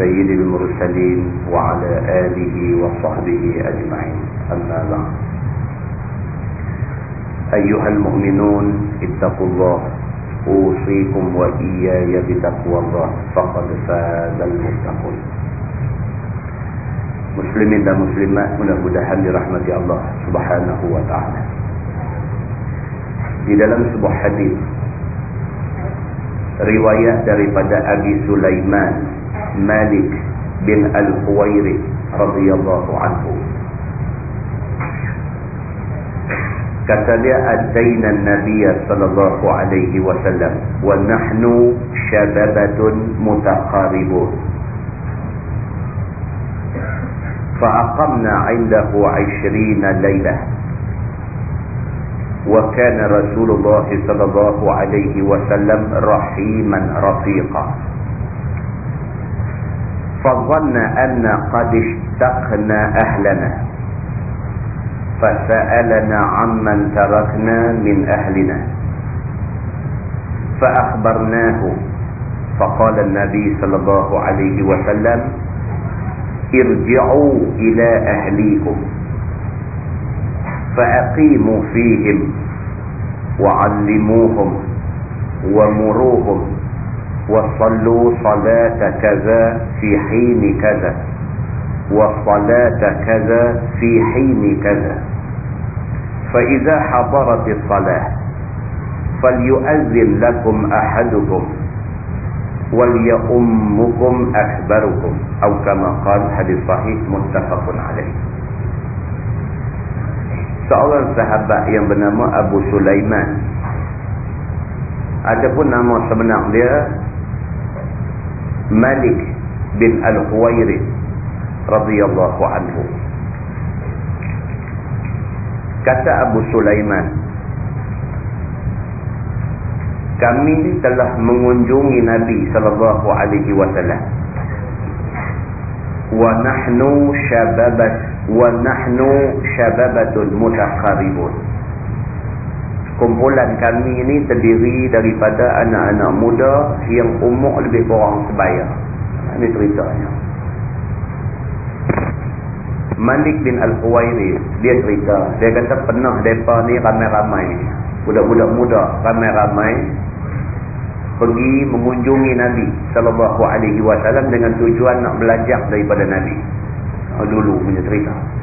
سيد المرسلين وعلى آله وصحبه أجمعين. أما بعد. أيها المؤمنون اتقوا الله. أوصيكم وإياي بتقوى الله. فقد فاز المتقون. مسلمين ومسلمات من المدحن لرحمة الله سبحانه وتعالى di dalam sebuah hadis riwayat daripada Abi Sulaiman مالك بن الحوير رضي الله عنه. كتب أتينا النبي صلى الله عليه وسلم ونحن شبابة متقاربون. فأقمنا عنده عشرين ليلة. وكان رسول الله صلى الله عليه وسلم رحيما رفيقا فظن أن قد اشتقنا أهلنا. فسألنا عمن تركنا من أهلنا. فأخبرناه. فقال النبي صلى الله عليه وسلم ارجعوا إلى أهليكم. فأقيموا فيهم وعلموهم ومروهم. وصلوا صلاة كذا في حين كذا. وصلاة كذا في حين كذا. فإذا حضرت الصلاة فليؤذن لكم أحدكم وليؤمكم أكبركم. أو كما قال حديث صحيح متفق عليه. Seorang sahabat yang bernama Abu Sulaiman. Adapun nama sebenar dia Malik bin Al-Huwairi radhiyallahu anhu kata Abu Sulaiman kami telah mengunjungi Nabi sallallahu alaihi wasallam wa nahnu shababat wa nahnu shababatun mutaqarribun kumpulan kami ini terdiri daripada anak-anak muda yang umur lebih kurang sebaya ini ceritanya Malik bin Al-Huwairi dia cerita dia kata pernah mereka ni ramai-ramai budak-budak muda ramai-ramai pergi mengunjungi Nabi sallallahu alaihi wasallam dengan tujuan nak belajar daripada Nabi. Oh, dulu punya cerita.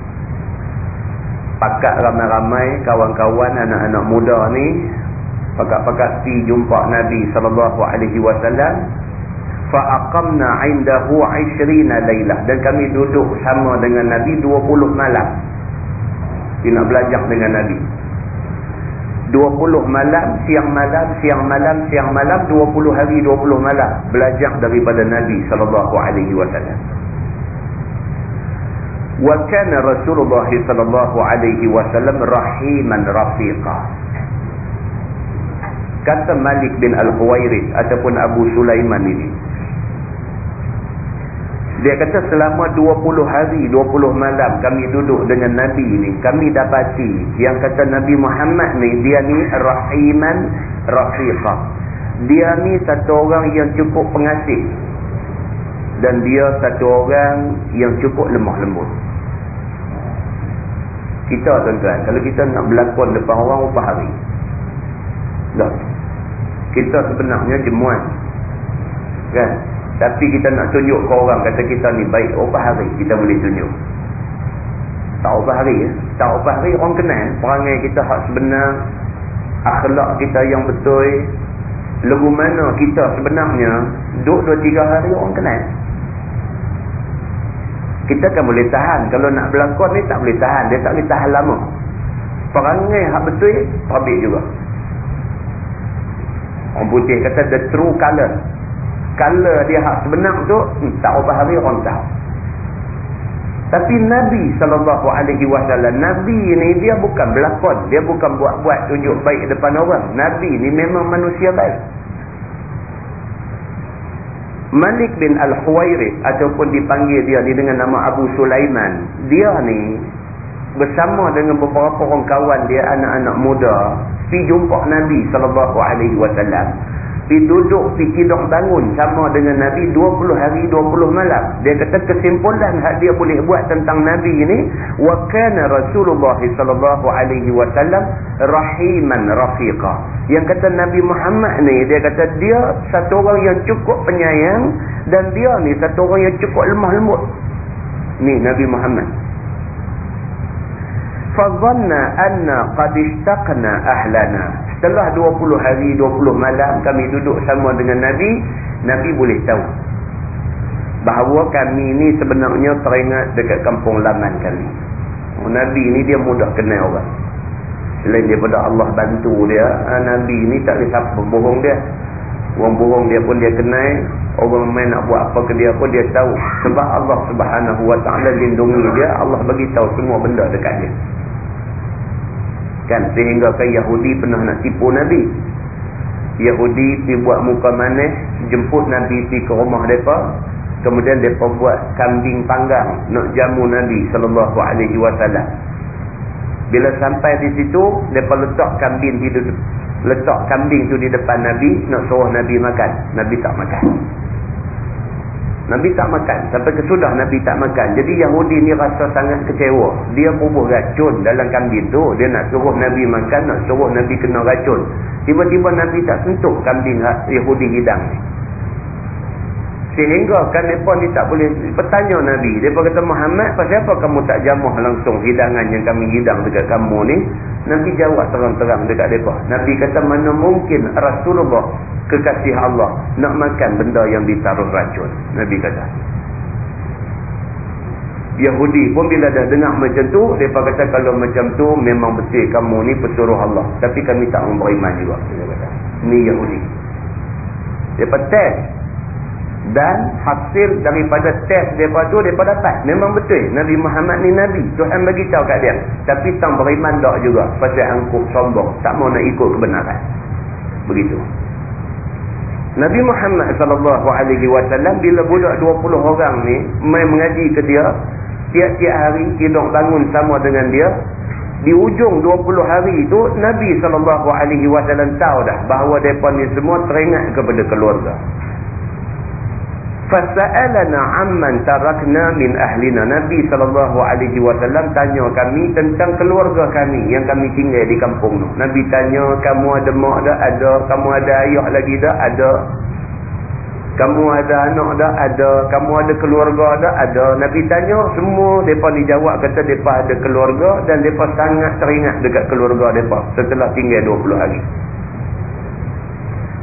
Pakat ramai-ramai kawan-kawan anak-anak muda ni pakat-pakat pi jumpa Nabi sallallahu alaihi wasallam fa aqamna 'indahu 20 lailah dan kami duduk sama dengan Nabi 20 malam. Dia nak belajar dengan Nabi. 20 malam, siang malam, siang malam, siang malam, 20 hari, 20 malam belajar daripada Nabi sallallahu alaihi wasallam. Wa kana Rasulullah sallallahu alaihi wasallam rahiman rafiqa. Kata Malik bin Al-Huwairith ataupun Abu Sulaiman ini. Dia kata selama 20 hari, 20 malam kami duduk dengan Nabi ni, kami dapati yang kata Nabi Muhammad ni, dia ni rahiman rafiqah. Dia ni satu orang yang cukup pengasih. Dan dia satu orang yang cukup lemah lembut. Kita tuan-tuan, kalau kita nak berlakon depan orang, upah hari. Tak. Kita sebenarnya jemuan. Kan? Tapi kita nak tunjuk ke orang kata kita ni baik upah hari kita boleh tunjuk. Tak upah hari ya. Tak upah hari orang kenal perangai kita hak sebenar. Akhlak kita yang betul. Lagu mana kita sebenarnya duduk dua tiga hari orang kenal. Kita kan boleh tahan. Kalau nak berlakon ni tak boleh tahan. Dia tak boleh tahan lama. Perangai hak betul pabik juga. Orang putih kata the true colour Kala dia hak sebenar tu, hmm, tak berapa hari orang tahu. Tapi Nabi SAW, Nabi ni dia bukan berlakon. Dia bukan buat-buat tunjuk baik depan orang. Nabi ni memang manusia baik. Malik bin Al-Huwairith ataupun dipanggil dia ni dengan nama Abu Sulaiman. Dia ni bersama dengan beberapa orang kawan dia anak-anak muda pergi jumpa Nabi sallallahu alaihi wasallam. Pergi duduk pergi tidur bangun sama dengan Nabi 20 hari 20 malam. Dia kata kesimpulan hak dia boleh buat tentang Nabi ini wa kana Rasulullah sallallahu alaihi wasallam rahiman rafiqa yang kata Nabi Muhammad ni dia kata dia satu orang yang cukup penyayang dan dia ni satu orang yang cukup lemah lembut ni Nabi Muhammad fadhanna anna qad ishtaqna ahlana Setelah 20 hari, 20 malam kami duduk sama dengan Nabi, Nabi boleh tahu. Bahawa kami ni sebenarnya teringat dekat kampung laman kami. Nabi ni dia mudah kenal orang. Selain daripada Allah bantu dia, ha, Nabi ni tak boleh siapa bohong dia. Orang bohong dia pun dia kenal. Orang main nak buat apa ke dia pun dia tahu. Sebab Allah subhanahu wa ta'ala lindungi dia, Allah bagi tahu semua benda dekat dia kan sehingga kan Yahudi pernah nak tipu Nabi Yahudi pergi buat muka manis jemput Nabi pergi ke rumah mereka kemudian mereka buat kambing panggang nak jamu Nabi SAW bila sampai di situ mereka letak kambing di letak kambing tu di depan Nabi nak suruh Nabi makan Nabi tak makan Nabi tak makan. Sampai kesudah Nabi tak makan. Jadi Yahudi ni rasa sangat kecewa. Dia bubuh racun dalam kambing tu. Dia nak suruh Nabi makan, nak suruh Nabi kena racun. Tiba-tiba Nabi tak sentuh kambing Yahudi hidang ni. Sehingga kan mereka ni tak boleh bertanya Nabi. Mereka kata Muhammad, pasal apa kamu tak jamuh langsung hidangan yang kami hidang dekat kamu ni? Nabi jawab terang-terang dekat mereka. Nabi kata mana mungkin Rasulullah kekasih Allah nak makan benda yang ditaruh racun. Nabi kata. Yahudi pun bila dah dengar macam tu, mereka kata kalau macam tu memang betul kamu ni pesuruh Allah. Tapi kami tak beriman juga. Ni Yahudi. Mereka test. Dan hasil daripada test mereka tu, mereka dapat. Memang betul. Nabi Muhammad ni Nabi. Tuhan bagi tahu kat dia. Tapi tak beriman tak juga. Pasal angkuh sombong. Tak mau nak ikut kebenaran. Begitu. Nabi Muhammad sallallahu alaihi wasallam bila budak 20 orang ni mai mengaji ke dia, tiap-tiap hari tidur bangun sama dengan dia. Di ujung 20 hari itu Nabi sallallahu alaihi wasallam tahu dah bahawa depa ni semua teringat kepada keluarga fasa'alana amman tarakna min ahlina. Nabi sallallahu alaihi wasallam tanya kami tentang keluarga kami yang kami tinggal di kampung tu. Nabi tanya kamu ada mak dah? Ada. Kamu ada ayah lagi dah? Ada. Kamu ada anak dah? Ada. Kamu ada keluarga dah? Ada. Nabi tanya semua. Depa ni jawab kata depa ada keluarga dan depa sangat teringat dekat keluarga depa setelah tinggal 20 hari.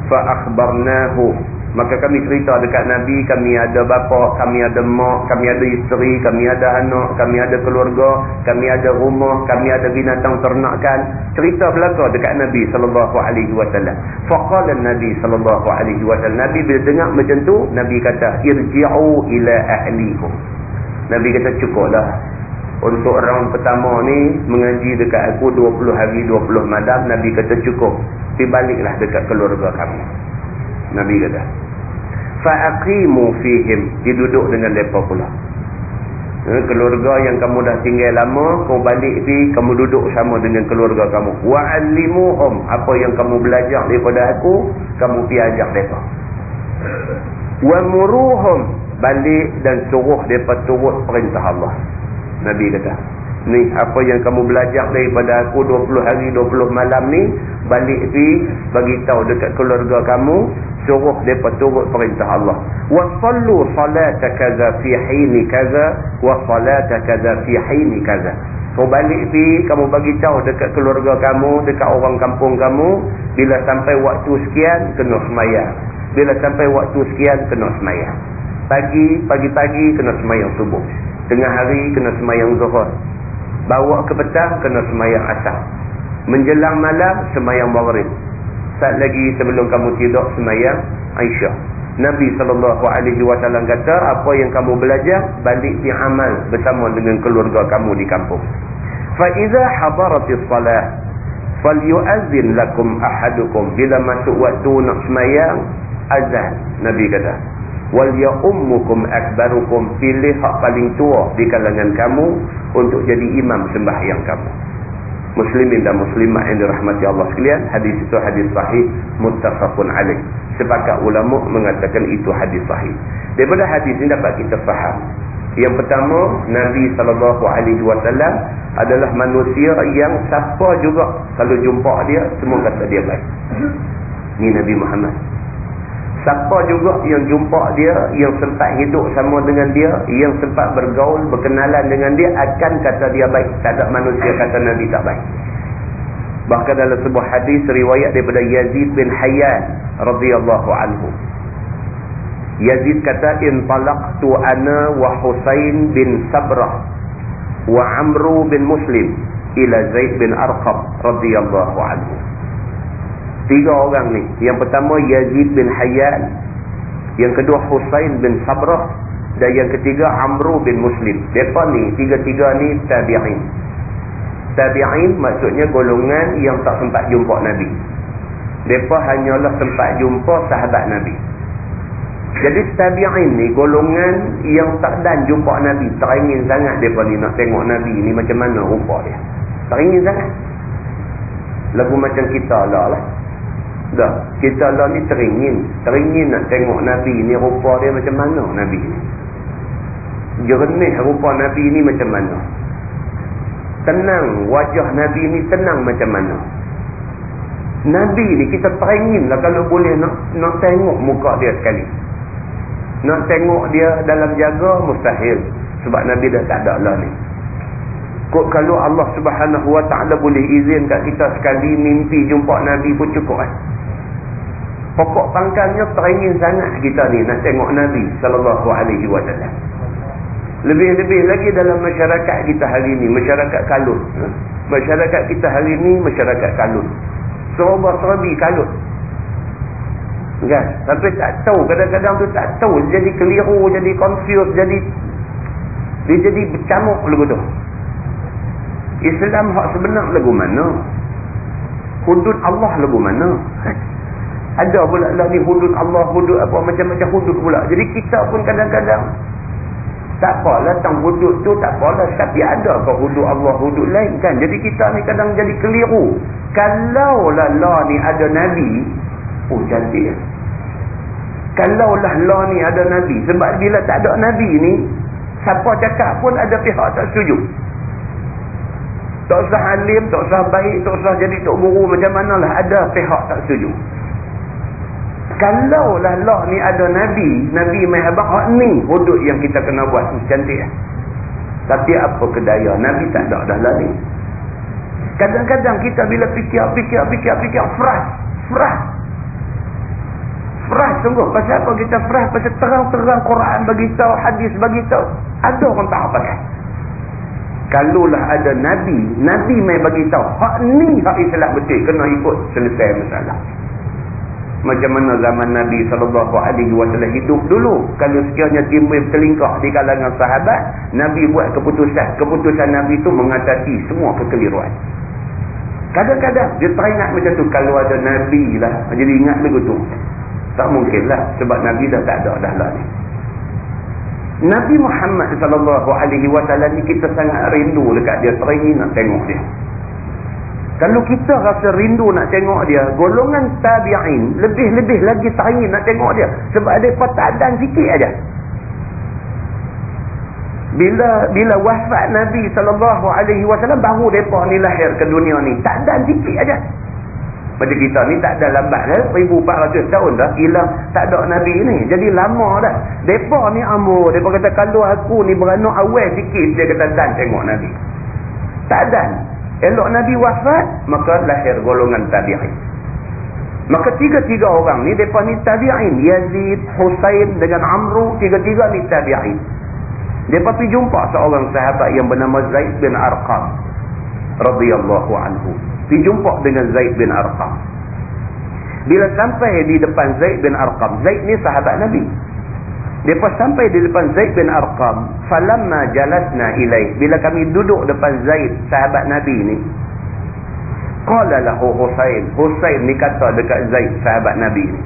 Fa akhbarnahu Maka kami cerita dekat Nabi, kami ada bapa, kami ada mak, kami ada isteri, kami ada anak, kami ada keluarga, kami ada rumah, kami ada binatang ternakan. Cerita belaka dekat Nabi sallallahu alaihi wasallam. Faqala Nabi sallallahu alaihi wasallam, Nabi bila dengar macam tu, Nabi kata, "Irji'u ila ahlikum." Nabi kata cukuplah. Untuk orang pertama ni mengaji dekat aku 20 hari 20 malam, Nabi kata cukup. Pergi baliklah dekat keluarga kamu. Nabi kata fa'aqimu fihim. Diduduk dengan mereka pula. Eh, keluarga yang kamu dah tinggal lama kamu balik pi kamu duduk sama dengan keluarga kamu. Wa'allimuhum. Apa yang kamu belajar daripada aku kamu pi ajar mereka. Wa'muruhum. Balik dan suruh mereka turut perintah Allah. Nabi kata ni apa yang kamu belajar daripada aku 20 hari 20 malam ni balik pi bagi tahu dekat keluarga kamu suruh depa turut perintah Allah. Wa sallu salata kaza fi hini kaza wa salata kaza fi hini kaza. Kau balik pi kamu bagi tahu dekat keluarga kamu dekat orang kampung kamu bila sampai waktu sekian kena sembahyang bila sampai waktu sekian kena sembahyang pagi pagi-pagi kena sembahyang subuh. Tengah hari kena sembahyang zuhur Bawa ke petang kena semayang asar. Menjelang malam semayang maghrib. Saat lagi sebelum kamu tidur semayang Aisyah. Nabi SAW kata apa yang kamu belajar balik di amal bersama dengan keluarga kamu di kampung. Fa habaratis hadaratis salat falyu'adhdhin lakum ahadukum bila masuk waktu nak semayang azan Nabi kata wal ya'ummukum akbarukum pilih hak paling tua di kalangan kamu untuk jadi imam sembahyang kamu. Muslimin dan muslimat yang dirahmati Allah sekalian hadis itu hadis sahih muttafaqun alaih. Sepakat ulama mengatakan itu hadis sahih. Daripada hadis ini dapat kita faham. Yang pertama Nabi sallallahu alaihi wasallam adalah manusia yang siapa juga kalau jumpa dia semua kata dia baik. Ni Nabi Muhammad siapa juga yang jumpa dia yang sempat hidup sama dengan dia yang sempat bergaul berkenalan dengan dia akan kata dia baik. Tak ada manusia kata Nabi tak baik. Bahkan dalam sebuah hadis riwayat daripada Yazid bin Hayyan radhiyallahu anhu. Yazid kata in talaqtu ana wa Husain bin Sabrah wa Amru bin Muslim ila Zaid bin Arqam radhiyallahu anhu Tiga orang ni. Yang pertama Yazid bin Hayyan. Yang kedua Husain bin Sabrah. Dan yang ketiga Amru bin Muslim. Mereka ni, tiga-tiga ni tabi'in. Tabi'in maksudnya golongan yang tak sempat jumpa Nabi. Mereka hanyalah sempat jumpa sahabat Nabi. Jadi tabi'in ni golongan yang tak dan jumpa Nabi. Teringin sangat mereka ni nak tengok Nabi ni macam mana rupa dia. Teringin sangat. Lagu macam kita lah lah. Dah, kita lah ni teringin. Teringin nak tengok Nabi ni rupa dia macam mana Nabi ni. Jernih rupa Nabi ni macam mana. Tenang, wajah Nabi ni tenang macam mana. Nabi ni kita teringin lah kalau boleh nak nak tengok muka dia sekali. Nak tengok dia dalam jaga mustahil. Sebab Nabi dah tak ada lah ni. Kok kalau Allah subhanahu wa ta'ala boleh izin kat kita sekali mimpi jumpa Nabi pun cukup kan. Pokok pangkalnya teringin sangat kita ni nak tengok Nabi sallallahu alaihi wasallam. Lebih-lebih lagi dalam masyarakat kita hari ni, masyarakat kalut. Ha? Masyarakat kita hari ni, masyarakat kalut. Serba-serbi kalut. Kan? Tapi tak tahu, kadang-kadang tu tak tahu. Jadi keliru, jadi confused, jadi... Dia jadi bercamuk lagu tu. Islam hak sebenar lagu mana? Hudud Allah lagu mana? Ada pula lah ni hudud Allah, hudud apa, macam-macam hudud pula. Jadi kita pun kadang-kadang, tak apalah tentang hudud tu, tak apalah. Tapi ada ke hudud Allah, hudud lain kan? Jadi kita ni kadang jadi keliru. Kalau lah ni ada Nabi, oh cantik. Lah Allah ni ada Nabi, sebab bila tak ada Nabi ni, siapa cakap pun ada pihak tak setuju. Tak usah alim, tak usah baik, tak usah jadi tok guru macam manalah. Ada pihak tak setuju. Kalau lah Allah ni ada Nabi, Nabi Mahabak, hak ni hudud yang kita kena buat. Cantik ya? Tapi apa kedaya, Nabi tak ada dah lah ni. Kadang-kadang kita bila fikir, fikir, fikir, fikir, frah, frah. Frah sungguh. Pasal apa kita frah? Pasal terang-terang Quran bagi tahu, hadis bagi tahu. Ada orang tak apa kan? Kalaulah ada Nabi, Nabi mai bagi tahu. Hak ni hak Islam betul. Kena ikut selesai masalah macam mana zaman Nabi SAW hidup dulu. Kalau sekiranya timbul terlingkah di kalangan sahabat, Nabi buat keputusan. Keputusan Nabi itu mengatasi semua kekeliruan. Kadang-kadang dia teringat macam tu. Kalau ada Nabi lah, jadi ingat begitu. Tak mungkin lah. Sebab Nabi dah tak ada dah lah ni. Nabi Muhammad SAW ni kita sangat rindu dekat dia. Teringin nak tengok dia. Kalau kita rasa rindu nak tengok dia, golongan tabi'in lebih-lebih lagi teringin nak tengok dia. Sebab ada patadan sikit aja. Bila bila wafat Nabi sallallahu alaihi wasallam baru depa ni lahir ke dunia ni. Tak ada sikit aja. Pada kita ni tak ada lambat eh? 1400 tahun dah hilang tak ada Nabi ni. Jadi lama dah. Depa ni amur, depa kata kalau aku ni beranak awal sikit dia kata dan tengok Nabi. Tak ada. Elok Nabi wafat, maka lahir golongan tabi'in. Maka tiga-tiga orang ni, mereka ni tabi'in. Yazid, Husain dengan Amru, tiga-tiga ni tabi'in. Mereka pergi jumpa seorang sahabat yang bernama Zaid bin Arqam. radhiyallahu anhu. Pergi jumpa dengan Zaid bin Arqam. Bila sampai di depan Zaid bin Arqam. Zaid ni sahabat Nabi. Lepas sampai di depan Zaid bin Arqam. Falamma jalasna ilaih. Bila kami duduk depan Zaid, sahabat Nabi ni. Qala lahu Husain. Husain ni kata dekat Zaid, sahabat Nabi ni.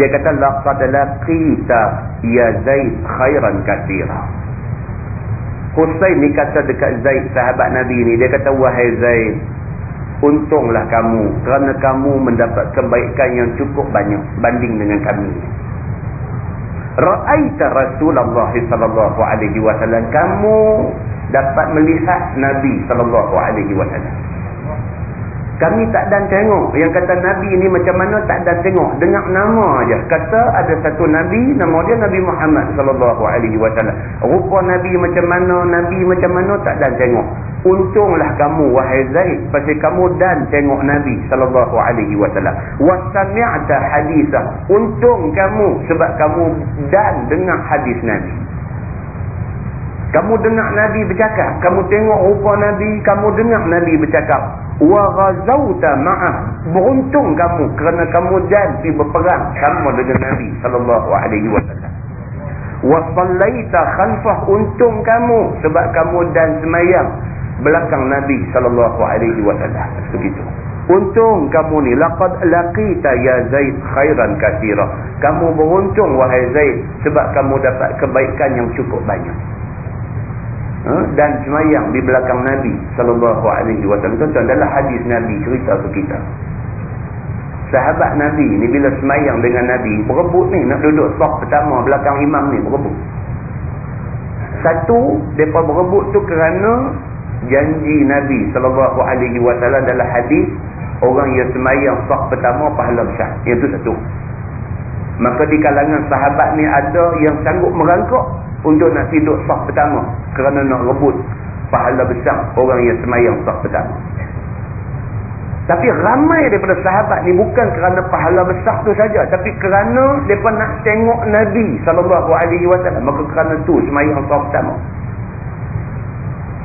Dia kata, Laqad laqita ya Zaid khairan kathira. Husain ni kata dekat Zaid, sahabat Nabi ni. Dia kata, wahai Zaid. Untunglah kamu kerana kamu mendapat kebaikan yang cukup banyak banding dengan kami. Ra'aita Rasulullah sallallahu alaihi wasallam kamu dapat melihat Nabi sallallahu alaihi wasallam. Kami tak dan tengok. Yang kata Nabi ni macam mana tak dan tengok. Dengar nama aja. Kata ada satu Nabi, nama dia Nabi Muhammad sallallahu alaihi wasallam. Rupa Nabi macam mana, Nabi macam mana tak dan tengok. Untunglah kamu wahai Zaid pasal kamu dan tengok Nabi sallallahu alaihi wasallam. Wasami'ta hadisah. Untung kamu sebab kamu dan dengar hadis Nabi. Kamu dengar Nabi bercakap, kamu tengok rupa Nabi, kamu dengar Nabi bercakap. Wa ghazawta ma'ah. Beruntung kamu kerana kamu pergi berperang sama dengan Nabi sallallahu alaihi wasallam. Wa sallaita khalfah. Untung kamu sebab kamu dan semayang belakang Nabi sallallahu alaihi wasallam. Begitu. Untung kamu ni. Laqad laqita ya zaid khairan katira kamu beruntung wahai zaid sebab kamu dapat kebaikan yang cukup banyak? Dan semayang di belakang Nabi sallallahu alaihi wasallam. Tuan adalah hadis Nabi cerita ke kita sahabat Nabi ni bila semayang dengan Nabi berebut ni nak duduk saf pertama belakang imam ni berebut. Satu mereka berebut tu kerana janji Nabi sallallahu alaihi wasallam dalam hadis orang yang semayang saf pertama pahala besar. Yang tu satu. Maka di kalangan sahabat ni ada yang sanggup merangkak untuk nak tidur sah pertama kerana nak rebut pahala besar orang yang semayang sah pertama. Tapi ramai daripada sahabat ni bukan kerana pahala besar tu saja tapi kerana mereka nak tengok Nabi SAW maka kerana tu semayang sah pertama.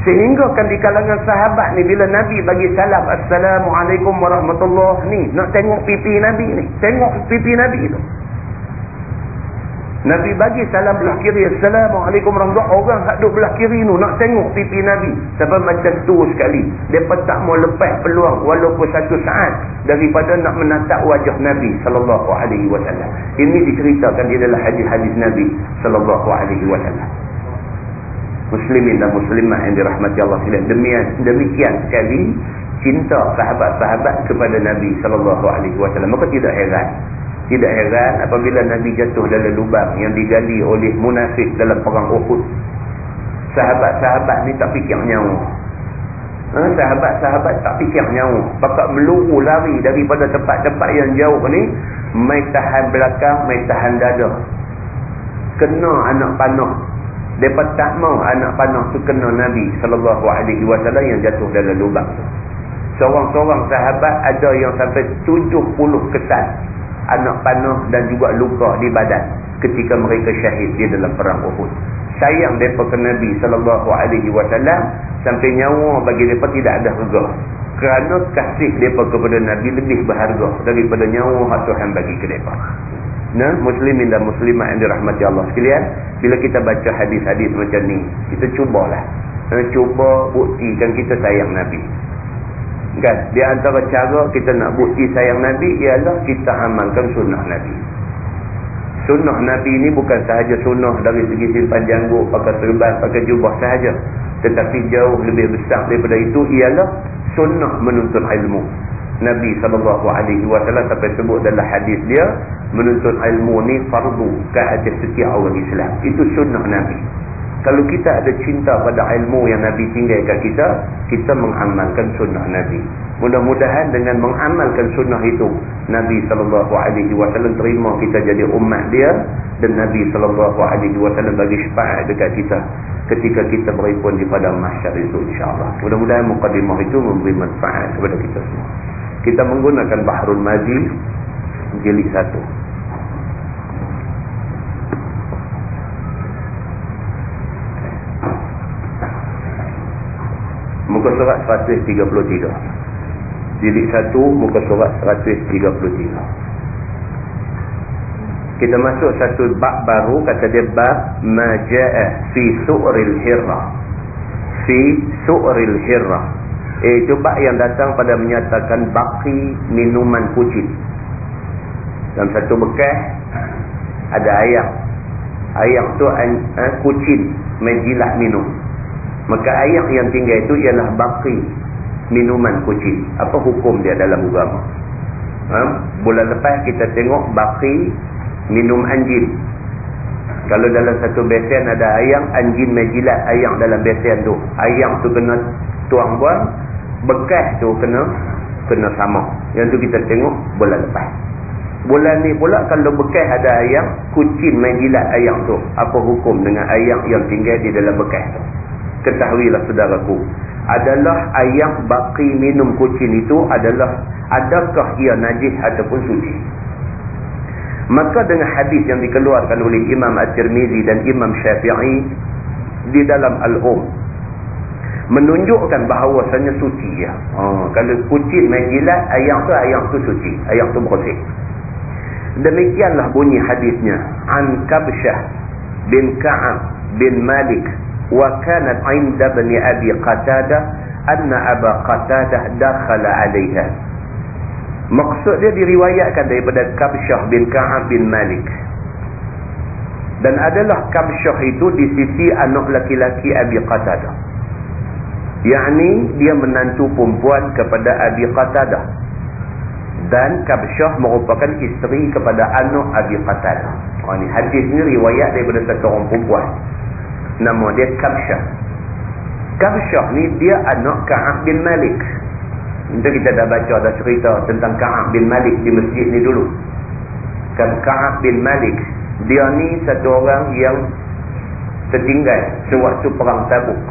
Sehingga kan di kalangan sahabat ni bila Nabi bagi salam Assalamualaikum warahmatullahi ni nak tengok pipi Nabi ni tengok pipi Nabi tu Nabi bagi salam belah kiri. Assalamualaikum warahmatullahi Orang yang duduk belah kiri tu nak tengok pipi Nabi. Sampai macam tu sekali. Mereka tak mau lepas peluang walaupun satu saat. Daripada nak menatap wajah Nabi wasallam. Ini diceritakan di dalam hadis-hadis Nabi wasallam. Muslimin dan muslimah yang dirahmati Allah sekalian. Demikian, demikian sekali cinta sahabat-sahabat kepada Nabi wasallam. Maka tidak heran tidak heran apabila Nabi jatuh dalam lubang yang digali oleh munafik dalam perang Uhud. Sahabat-sahabat ni tak fikir nyawa. Ha, sahabat-sahabat tak fikir nyawa. Pakat meluru lari daripada tempat-tempat yang jauh ni. Mai tahan belakang, mai tahan dada. Kena anak panah. Mereka tak mau anak panah tu kena Nabi SAW yang jatuh dalam lubang tu. Seorang-seorang sahabat ada yang sampai 70 kesan anak panah dan juga luka di badan ketika mereka syahid di dalam perang Uhud. Sayang depa ke Nabi wasallam sampai nyawa bagi depa tidak ada harga. Kerana kasih depa kepada Nabi lebih berharga daripada nyawa hak Tuhan bagi ke depa. Nah, muslimin dan muslimat yang dirahmati Allah sekalian, bila kita baca hadis-hadis macam ni, kita cubalah. Nah, cuba buktikan kita sayang Nabi. Kan? Di antara cara kita nak bukti sayang Nabi ialah kita amalkan sunnah Nabi. Sunnah Nabi ni bukan sahaja sunnah dari segi simpan janggut, pakai serban, pakai jubah sahaja. Tetapi jauh lebih besar daripada itu ialah sunnah menuntut ilmu. Nabi SAW sampai sebut dalam hadis dia, menuntut ilmu ni fardu ke atas setiap orang Islam. Itu sunnah Nabi. Kalau kita ada cinta pada ilmu yang Nabi tinggalkan kita, kita mengamalkan sunnah Nabi. Mudah-mudahan dengan mengamalkan sunnah itu, Nabi SAW terima kita jadi umat dia dan Nabi SAW bagi syafaat dekat kita ketika kita berhimpun di padang mahsyar itu insyaAllah. Mudah-mudahan mukadimah itu memberi manfaat kepada kita semua. Kita menggunakan Bahrul Mazi jilid satu. Muka surat 133. jilid 1 muka surat 133 kita masuk satu bab baru kata dia bab maja'a fi su'ril hirra fi su'ril eh, itu bab yang datang pada menyatakan baki minuman kucing. Dalam satu bekas ada ayam. Ayam tu uh, kucing menjilat minum maka ayam yang tinggal itu ialah baki minuman kucing. Apa hukum dia dalam agama? Ha? bulan lepas kita tengok baki minum anjing. Kalau dalam satu besen ada ayam anjing menjilat ayam dalam besen tu. Ayam tu kena tuang buang bekas tu kena kena sama. Yang tu kita tengok bulan lepas. Bulan ni pula kalau bekas ada ayam kucing menjilat ayam tu. Apa hukum dengan ayam yang tinggal di dalam bekas tu ketahuilah saudaraku adalah ayam baki minum kucing itu adalah adakah ia najis ataupun suci Maka dengan hadis yang dikeluarkan oleh Imam At-Tirmizi dan Imam Syafi'i di dalam Al-Um menunjukkan bahawasanya suci ya. Ha, kalau kucing main jilat, ayam tu ayam tu suci, ayam tu bersih. Demikianlah bunyi hadisnya. An Kabsyah bin Ka'ab bin Malik kanat 'inda bani Abi Qatadah anna Aba Qatadah dakhala 'alayha Maksud dia diriwayatkan daripada Kabsyah bin Ka'ab bin Malik. Dan adalah Kabsyah itu di sisi anak laki-laki Abi Qatadah. Yang dia menantu perempuan kepada Abi Qatadah. Dan Kabsyah merupakan isteri kepada anak Abi Qatadah. Ini hadis ni riwayat daripada satu orang perempuan. Nama dia Kabsyah. Kabsyah ni dia anak Ka'ab bin Malik. Itu kita dah baca, dah cerita tentang Ka'ab bin Malik di masjid ni dulu. Kan Ka'ab bin Malik, dia ni satu orang yang tertinggal sewaktu perang tabuk.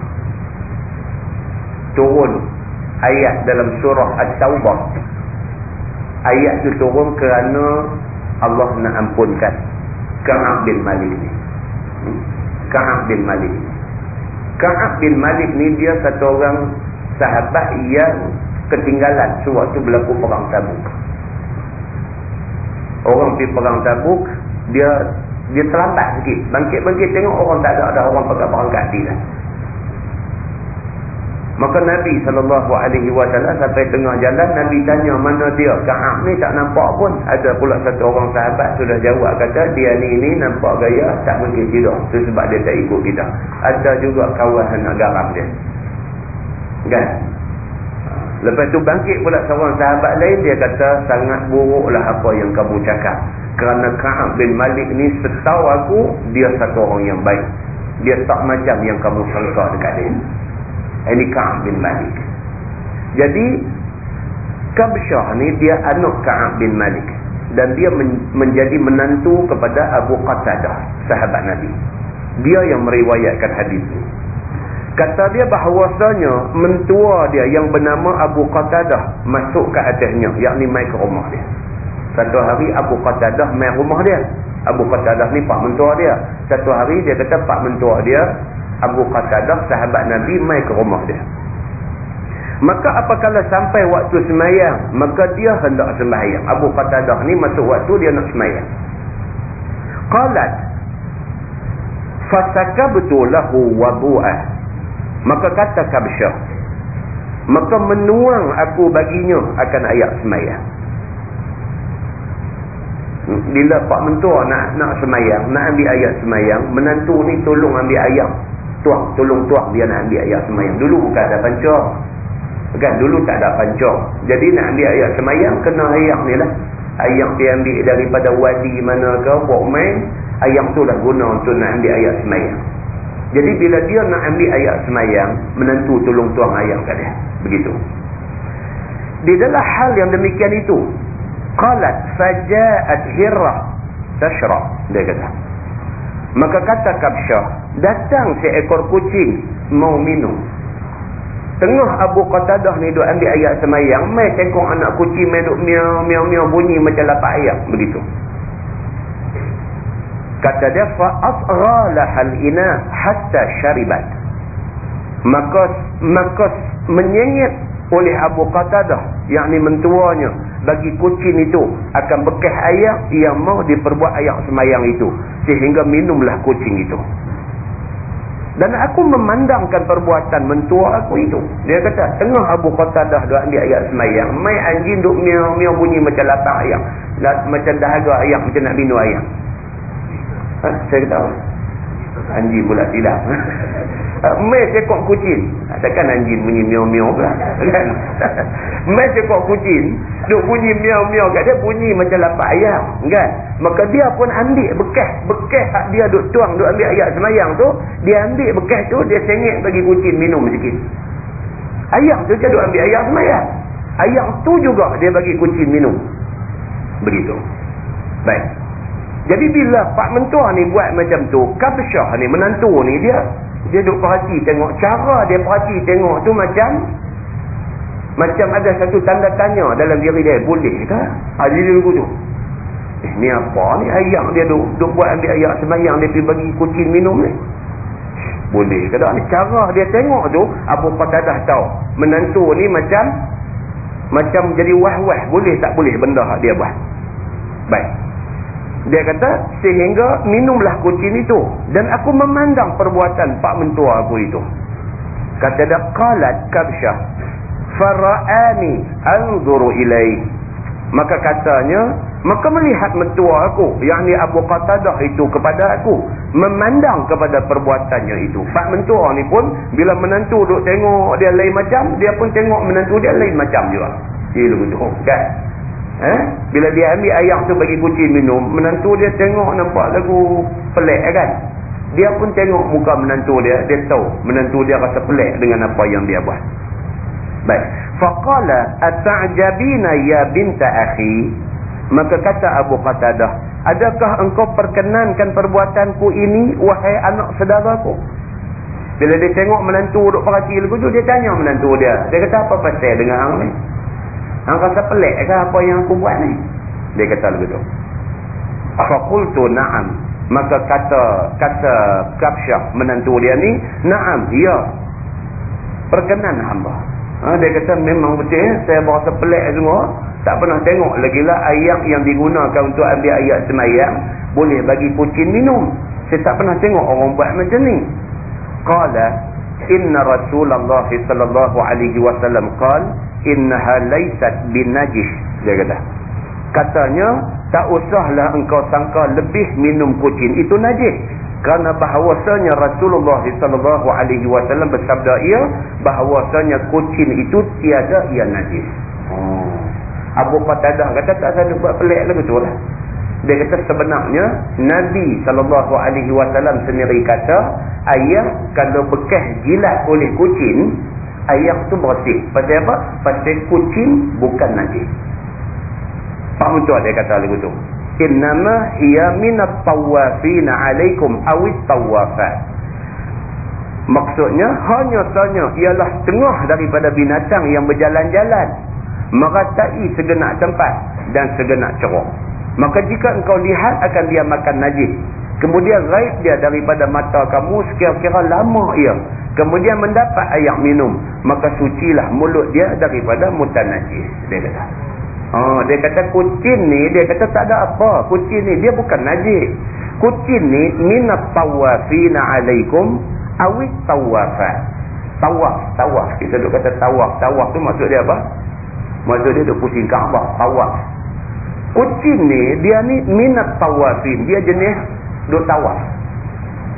Turun ayat dalam surah At-Tawbah. Ayat tu turun kerana Allah nak ampunkan Ka'ab bin Malik ni. Ka'ab bin Malik. Ka'ab bin Malik ni dia satu orang sahabat yang ketinggalan sewaktu berlaku perang tabuk orang pergi perang tabuk dia dia terlambat sikit bangkit-bangkit tengok orang tak ada ada orang pakai berangkat dia lah. Maka Nabi SAW sampai tengah jalan Nabi tanya mana dia Ka'ab ni tak nampak pun ada pula satu orang sahabat sudah jawab kata dia ni ni nampak gaya tak mungkin tidur tu sebab dia tak ikut kita ada juga kawan nak garam dia kan Lepas tu bangkit pula seorang sahabat lain dia kata sangat buruklah apa yang kamu cakap. Kerana Ka'ab bin Malik ni setahu aku dia satu orang yang baik. Dia tak macam yang kamu sangka dekat dia. Ini Ka'ab bin Malik. Jadi Kabsyah ni dia anak Ka'ab bin Malik. Dan dia men menjadi menantu kepada Abu Qatadah, sahabat Nabi. Dia yang meriwayatkan hadis ini. Kata dia bahawasanya mentua dia yang bernama Abu Qatadah masuk ke atasnya. Yakni mai ke rumah dia. Satu hari Abu Qatadah mai rumah dia. Abu Qatadah ni pak mentua dia. Satu hari dia kata pak mentua dia. Abu Qatadah sahabat Nabi mai ke rumah dia. Maka apakala sampai waktu semayang. Maka dia hendak semayang. Abu Qatadah ni masuk waktu dia nak semayang. Qalat. Fasakabtu lahu wabu'ah. Maka kata Kabsyah. Maka menuang aku baginya akan ayat semayang. Bila Pak Mentua nak nak semayang, nak ambil ayat semayang, menantu ni tolong ambil ayat. Tuang, tolong tuang dia nak ambil ayat semayang. Dulu bukan ada pancor. Kan dulu tak ada pancor. Jadi nak ambil ayat semayang, kena ayat ni lah. Ayat dia ambil daripada wadi mana ke, buat main. Ayat tu lah guna untuk nak ambil ayat semayang. Jadi bila dia nak ambil ayat semayang, menentu tolong tuang ayat kat dia. Begitu. Di dalam hal yang demikian itu, qalat faja'at hirrah tashrab dia kata. Maka kata Kabsyah, datang seekor kucing mau minum. Tengah Abu Qatadah ni duk ambil ayat semayang, mai tengok anak kucing mai duk miau miau miau bunyi macam lapak ayat begitu. Kata dia fa asghalaha al-ina hatta sharibat maka maka menyenyet oleh Abu Qatadah yang ni mentuanya bagi kucing itu akan bekas air yang mau diperbuat air semayang itu sehingga minumlah kucing itu dan aku memandangkan perbuatan mentua aku itu. Dia kata tengah Abu Qatadah dia ambil ayat semayang. Mai anjing duk miau-miau bunyi macam latar ayam macam dahaga ayam macam nak minum ayam ha? saya kata anjing pula silap Mes ekor kucing. Takkan anjing bunyi miau-miau pula. Kan? Mes ekor kucing. Duk bunyi miau-miau kat dia. Bunyi macam lapak ayam. Kan? Maka dia pun ambil bekas. Bekas dia duk tuang. Duk ambil ayat semayang tu. Dia ambil bekas tu. Dia sengit bagi kucing minum sikit. Ayam tu dia duk ambil ayat semayang. Ayam tu juga dia bagi kucing minum. Begitu. Baik. Jadi bila Pak Mentua ni buat macam tu. Kabsyah ni menantu ni dia dia duk perhati tengok cara dia perhati tengok tu macam macam ada satu tanda tanya dalam diri dia boleh ke? Ada dia tu eh ni apa ni? Ayam dia duk, duk buat ambil ayam semayang dia pergi bagi kucing minum ni. Boleh ke tak cara dia tengok tu apa kata dah tahu. Menantu ni macam macam jadi wah-wah. Boleh tak boleh benda dia buat? Baik dia kata, sehingga minumlah kucing itu. Dan aku memandang perbuatan pak mentua aku itu. Kata dia, qalat kabsyah. Fara'ani anzuru ilaih. Maka katanya, maka melihat mentua aku, yang ni Abu Qatadah itu kepada aku. Memandang kepada perbuatannya itu. Pak mentua ni pun, bila menantu duk tengok dia lain macam, dia pun tengok menantu dia lain macam juga. Dia begitu. Kan? Eh? Bila dia ambil ayam tu bagi kucing minum, menantu dia tengok nampak lagu pelik kan? Dia pun tengok muka menantu dia, dia tahu menantu dia rasa pelik dengan apa yang dia buat. Baik. Faqala ata'jabina ya binta akhi? Maka kata Abu Qatadah, adakah engkau perkenankan perbuatanku ini wahai anak saudaraku? Bila dia tengok menantu duk perhati lagu tu, dia tanya menantu dia. Dia kata apa pasal dengan hang ni? Hang rasa pelik ke apa yang aku buat ni? Dia kata begitu. Faqultu na'am. Maka kata kata Kapsyah menantu dia ni, na'am, ya. Perkenan hamba. Ha, dia kata memang betul saya berasa pelik semua. Tak pernah tengok lagi lah ayat yang digunakan untuk ambil ayat semayang boleh bagi kucing minum. Saya tak pernah tengok orang buat macam ni. Qala inna Rasulullah sallallahu alaihi wasallam qala innaha laysat binajis dia kata. Katanya tak usahlah engkau sangka lebih minum kucing. Itu najis. Kerana bahawasanya Rasulullah sallallahu alaihi wasallam bersabda ia bahawasanya kucing itu tiada ia najis. Oh. Abu Qatadah kata tak ada buat pelik lah betul lah. Dia kata sebenarnya Nabi sallallahu alaihi wasallam sendiri kata ayat kalau bekas jilat oleh kucing ayam tu bersih. Pasal apa? Pasal kucing bukan najis. Pak Mutua dia kata lagu tu. Innama hiya minat tawafina alaikum awit tawafat. Maksudnya, hanya sahaja ialah tengah daripada binatang yang berjalan-jalan. Meratai segenap tempat dan segenap ceruk. Maka jika engkau lihat akan dia makan najis. Kemudian raib dia daripada mata kamu sekira-kira lama ia kemudian mendapat air minum. Maka sucilah mulut dia daripada mutan najis dia kata oh, dia kata kucing ni dia kata tak ada apa. Kucing ni dia bukan najis. Kucing ni minat tawafina alaikum awit tawafat. Tawaf tawaf. Kita duk kata tawaf. Tawaf tu maksud dia apa? Maksud dia duk pusing kaabah. Tawaf. Kucing ni dia ni minat tawafin. Dia jenis duk tawaf.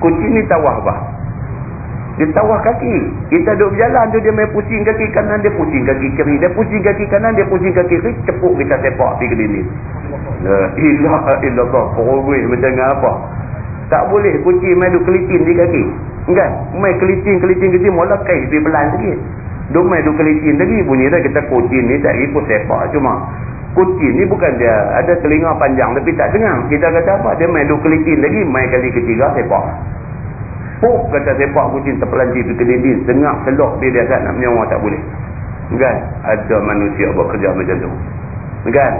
Kucing ni tawaf apa dia tawah kaki. Kita duduk berjalan tu dia main pusing kaki kanan, dia pusing kaki kiri. Dia pusing kaki kanan, dia pusing kaki kiri. Cepuk kita sepak pergi ke dinding. La ilaha illallah. Perugui macam apa. Tak boleh kucing main duduk kelitin di kaki. Kan? Main kelitin, kelitin, kelitin. Mula kain dia belan sikit. Duduk main duduk kelitin lagi. Bunyi dah kita kucing ni tak ikut sepak. Cuma kucing ni bukan dia ada telinga panjang tapi tak dengar. Kita kata apa? Dia main duduk kelitin lagi. Main kali ketiga sepak. Puk kata sepak kucing terpelanci ke dinding. Sengak selok dia dia tak nak menyawa tak boleh. Kan? Ada manusia buat kerja macam tu. Kan?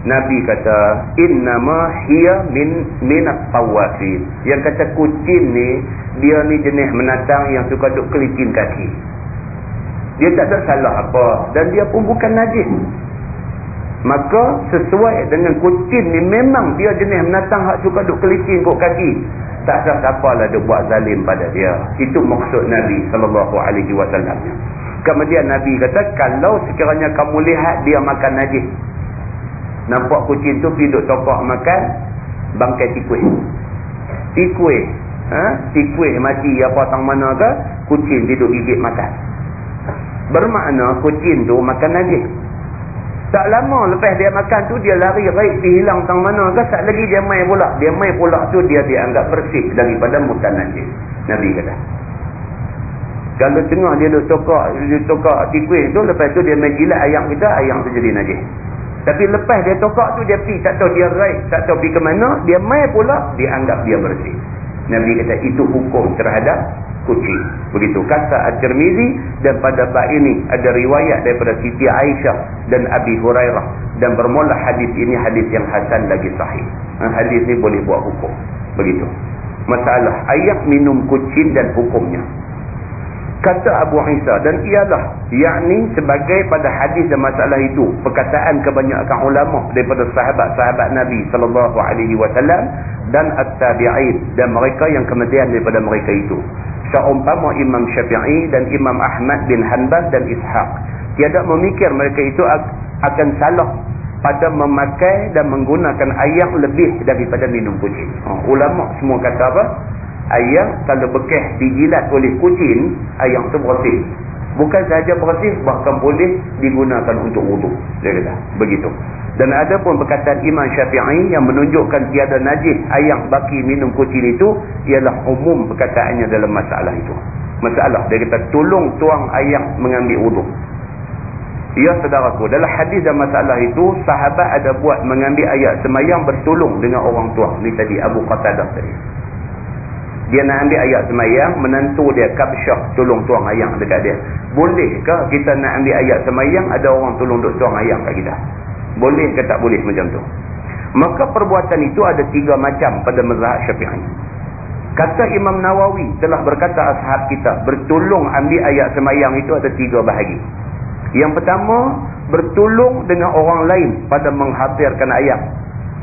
Nabi kata innama hiya min minat tawafin. Yang kata kucing ni dia ni jenis menatang yang suka duk kelitin kaki. dia tak ada salah apa dan dia pun bukan najis maka sesuai dengan kucing ni memang dia jenis menatang hak suka duk kelicing kok kaki tak ada siapa lah dia buat zalim pada dia. Itu maksud Nabi SAW kemudian Nabi kata kalau sekiranya kamu lihat dia makan najis. Nampak kucing tu pergi duk tokak makan bangkai tikus. Tikus ha? tikus mati apa tang mana ke kucing tidur gigit makan. Bermakna kucing tu makan najis tak lama lepas dia makan tu dia lari raib hilang tang mana ke tak lagi dia main pula dia main pula tu dia dianggap bersih daripada mutan najis Nabi kata. Kalau tengah dia duduk tokak dia tokak tikus tu lepas tu dia main jilat ayam kita ayam tu jadi najis. Tapi lepas dia tokak tu dia pergi tak tahu dia raib tak tahu pergi ke mana dia main pula dianggap dia bersih Nabi kata itu hukum terhadap kucing. Begitu kata At-Tirmizi dan pada bab ini ada riwayat daripada Siti Aisyah dan Abi Hurairah dan bermula hadis ini hadis yang hasan lagi sahih. Ha, hadis ini boleh buat hukum. Begitu. Masalah ayat minum kucing dan hukumnya. Kata Abu Isa dan ialah yakni sebagai pada hadis dan masalah itu perkataan kebanyakan ulama daripada sahabat-sahabat Nabi sallallahu alaihi wasallam dan at-tabi'in dan mereka yang kemudian daripada mereka itu. Seumpama Imam Syafi'i dan Imam Ahmad bin Hanbal dan Ishaq. Tiada memikir mereka itu akan salah pada memakai dan menggunakan ayam lebih daripada minum kucing. Ha, ulama semua kata apa ayam kalau bekas dijilat oleh kucing ayam tu bersih bukan sahaja bersih bahkan boleh digunakan untuk wuduk dia kata begitu dan ada pun perkataan Imam Syafi'i yang menunjukkan tiada najis ayam baki minum kucing itu ialah umum perkataannya dalam masalah itu. Masalah dia kata tolong tuang ayam mengambil wuduk. Ya saudaraku, dalam hadis dan masalah itu sahabat ada buat mengambil ayat semayang bertolong dengan orang tua. Ni tadi Abu Qatadah tadi. Dia nak ambil ayat semayang, menantu dia kabsyah tolong tuang ayam dekat dia. Bolehkah kita nak ambil ayat semayang, ada orang tolong duk tuang ayam kat kita? Boleh ke tak boleh macam tu? Maka perbuatan itu ada tiga macam pada mazhab syafi'i. Kata Imam Nawawi telah berkata ashab kita bertolong ambil ayat semayang itu ada tiga bahagi. Yang pertama, bertolong dengan orang lain pada menghadirkan ayat.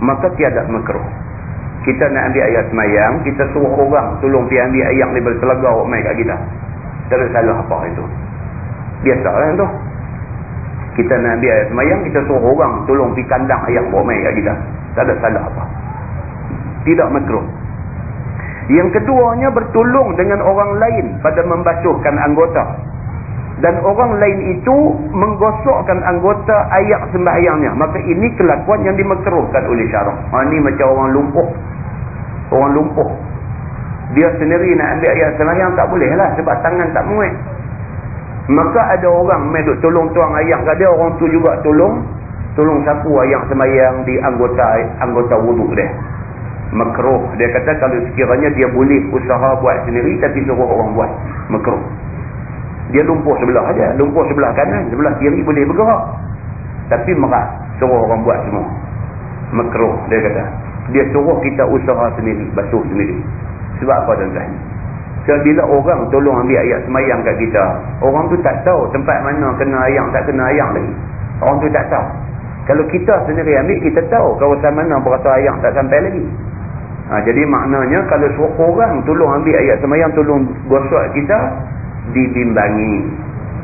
Maka tiada makruh. Kita nak ambil ayat semayang, kita suruh orang tolong pergi ambil ayat ni bertelaga mai kat kita. Tak salah apa itu. Biasa lah tu. Kita nak ambil ayat semayang kita suruh orang tolong pergi kandang ayam bawa main kat kita. Tak ada salah apa. Tidak makruh. Yang keduanya bertolong dengan orang lain pada membasuhkan anggota. Dan orang lain itu menggosokkan anggota ayat sembahyangnya. Maka ini kelakuan yang dimakruhkan oleh syarak ha, ini macam orang lumpuh orang lumpuh dia sendiri nak ambil ayat sembahyang tak boleh lah sebab tangan tak muat Maka ada orang main duk tolong tuang ayam kat dia, orang tu juga tolong tolong sapu ayam semayang di anggota anggota wuduk dia. Makruh. Dia kata kalau sekiranya dia boleh usaha buat sendiri tapi suruh orang buat. Makruh. Dia lumpuh sebelah aja, lumpuh sebelah kanan, sebelah kiri boleh bergerak. Tapi merah suruh orang buat semua. Makruh dia kata. Dia suruh kita usaha sendiri, basuh sendiri. Sebab apa tuan-tuan? Sebab bila orang tolong ambil ayat semayang kat kita, orang tu tak tahu tempat mana kena ayam, tak kena ayam lagi. Orang tu tak tahu. Kalau kita sendiri ambil, kita tahu kawasan mana berasa ayam tak sampai lagi. Ha, jadi maknanya kalau suruh orang tolong ambil ayat semayang, tolong gosok kita, dibimbangi.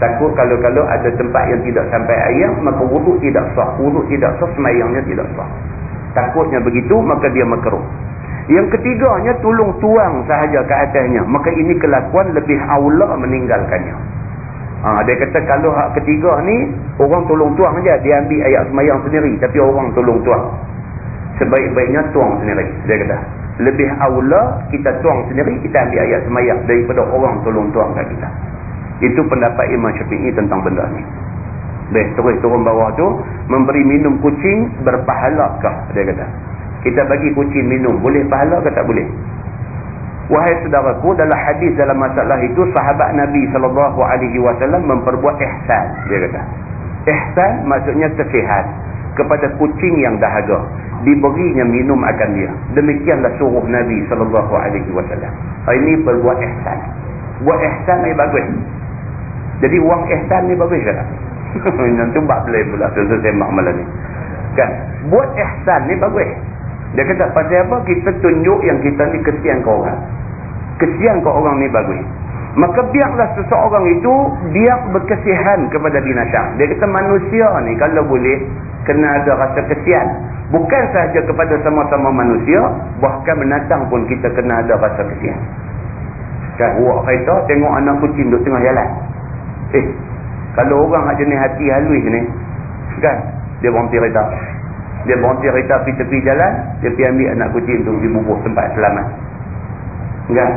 Takut kalau-kalau ada tempat yang tidak sampai ayam, maka wuduk tidak sah. Wuduk tidak sah, semayangnya tidak sah. Takutnya begitu, maka dia makruh. Yang ketiganya tolong tuang sahaja ke atasnya. Maka ini kelakuan lebih aula meninggalkannya. Ha, dia kata kalau hak ketiga ni orang tolong tuang saja. Dia ambil ayat semayang sendiri. Tapi orang tolong tuang. Sebaik-baiknya tuang sendiri. Dia kata. Lebih aula kita tuang sendiri. Kita ambil ayat semayang daripada orang tolong tuang kat kita. Itu pendapat Imam Syafi'i tentang benda ni. Baik, terus turun bawah tu. Memberi minum kucing berpahalakah? Dia kata. Kita bagi kucing minum. Boleh pahala ke tak boleh? Wahai saudaraku, dalam hadis dalam masalah itu, sahabat Nabi SAW memperbuat ihsan. Dia kata. Ihsan maksudnya tersihat kepada kucing yang dahaga. Diberinya minum akan dia. Demikianlah suruh Nabi SAW. Ini berbuat ihsan. Buat ihsan ni bagus. Jadi wang ihsan ni bagus ke tak? Yang tu bak boleh pula susah semak malam ni. Kan? Buat ihsan ni bagus. Dia kata pasal apa? Kita tunjuk yang kita ni kesian ke orang. Kesian ke orang ni bagus. Maka biarlah seseorang itu biar berkesihan kepada binatang. Dia kata manusia ni kalau boleh kena ada rasa kesian. Bukan sahaja kepada sama-sama manusia, bahkan binatang pun kita kena ada rasa kesian. Kan buat kereta tengok anak kucing duduk tengah jalan. Eh, kalau orang ada jenis hati halus ni, kan dia berhenti kereta. Dia berhenti kereta pergi tepi jalan, dia pergi ambil anak kucing tu pergi bubuh tempat selamat. Kan?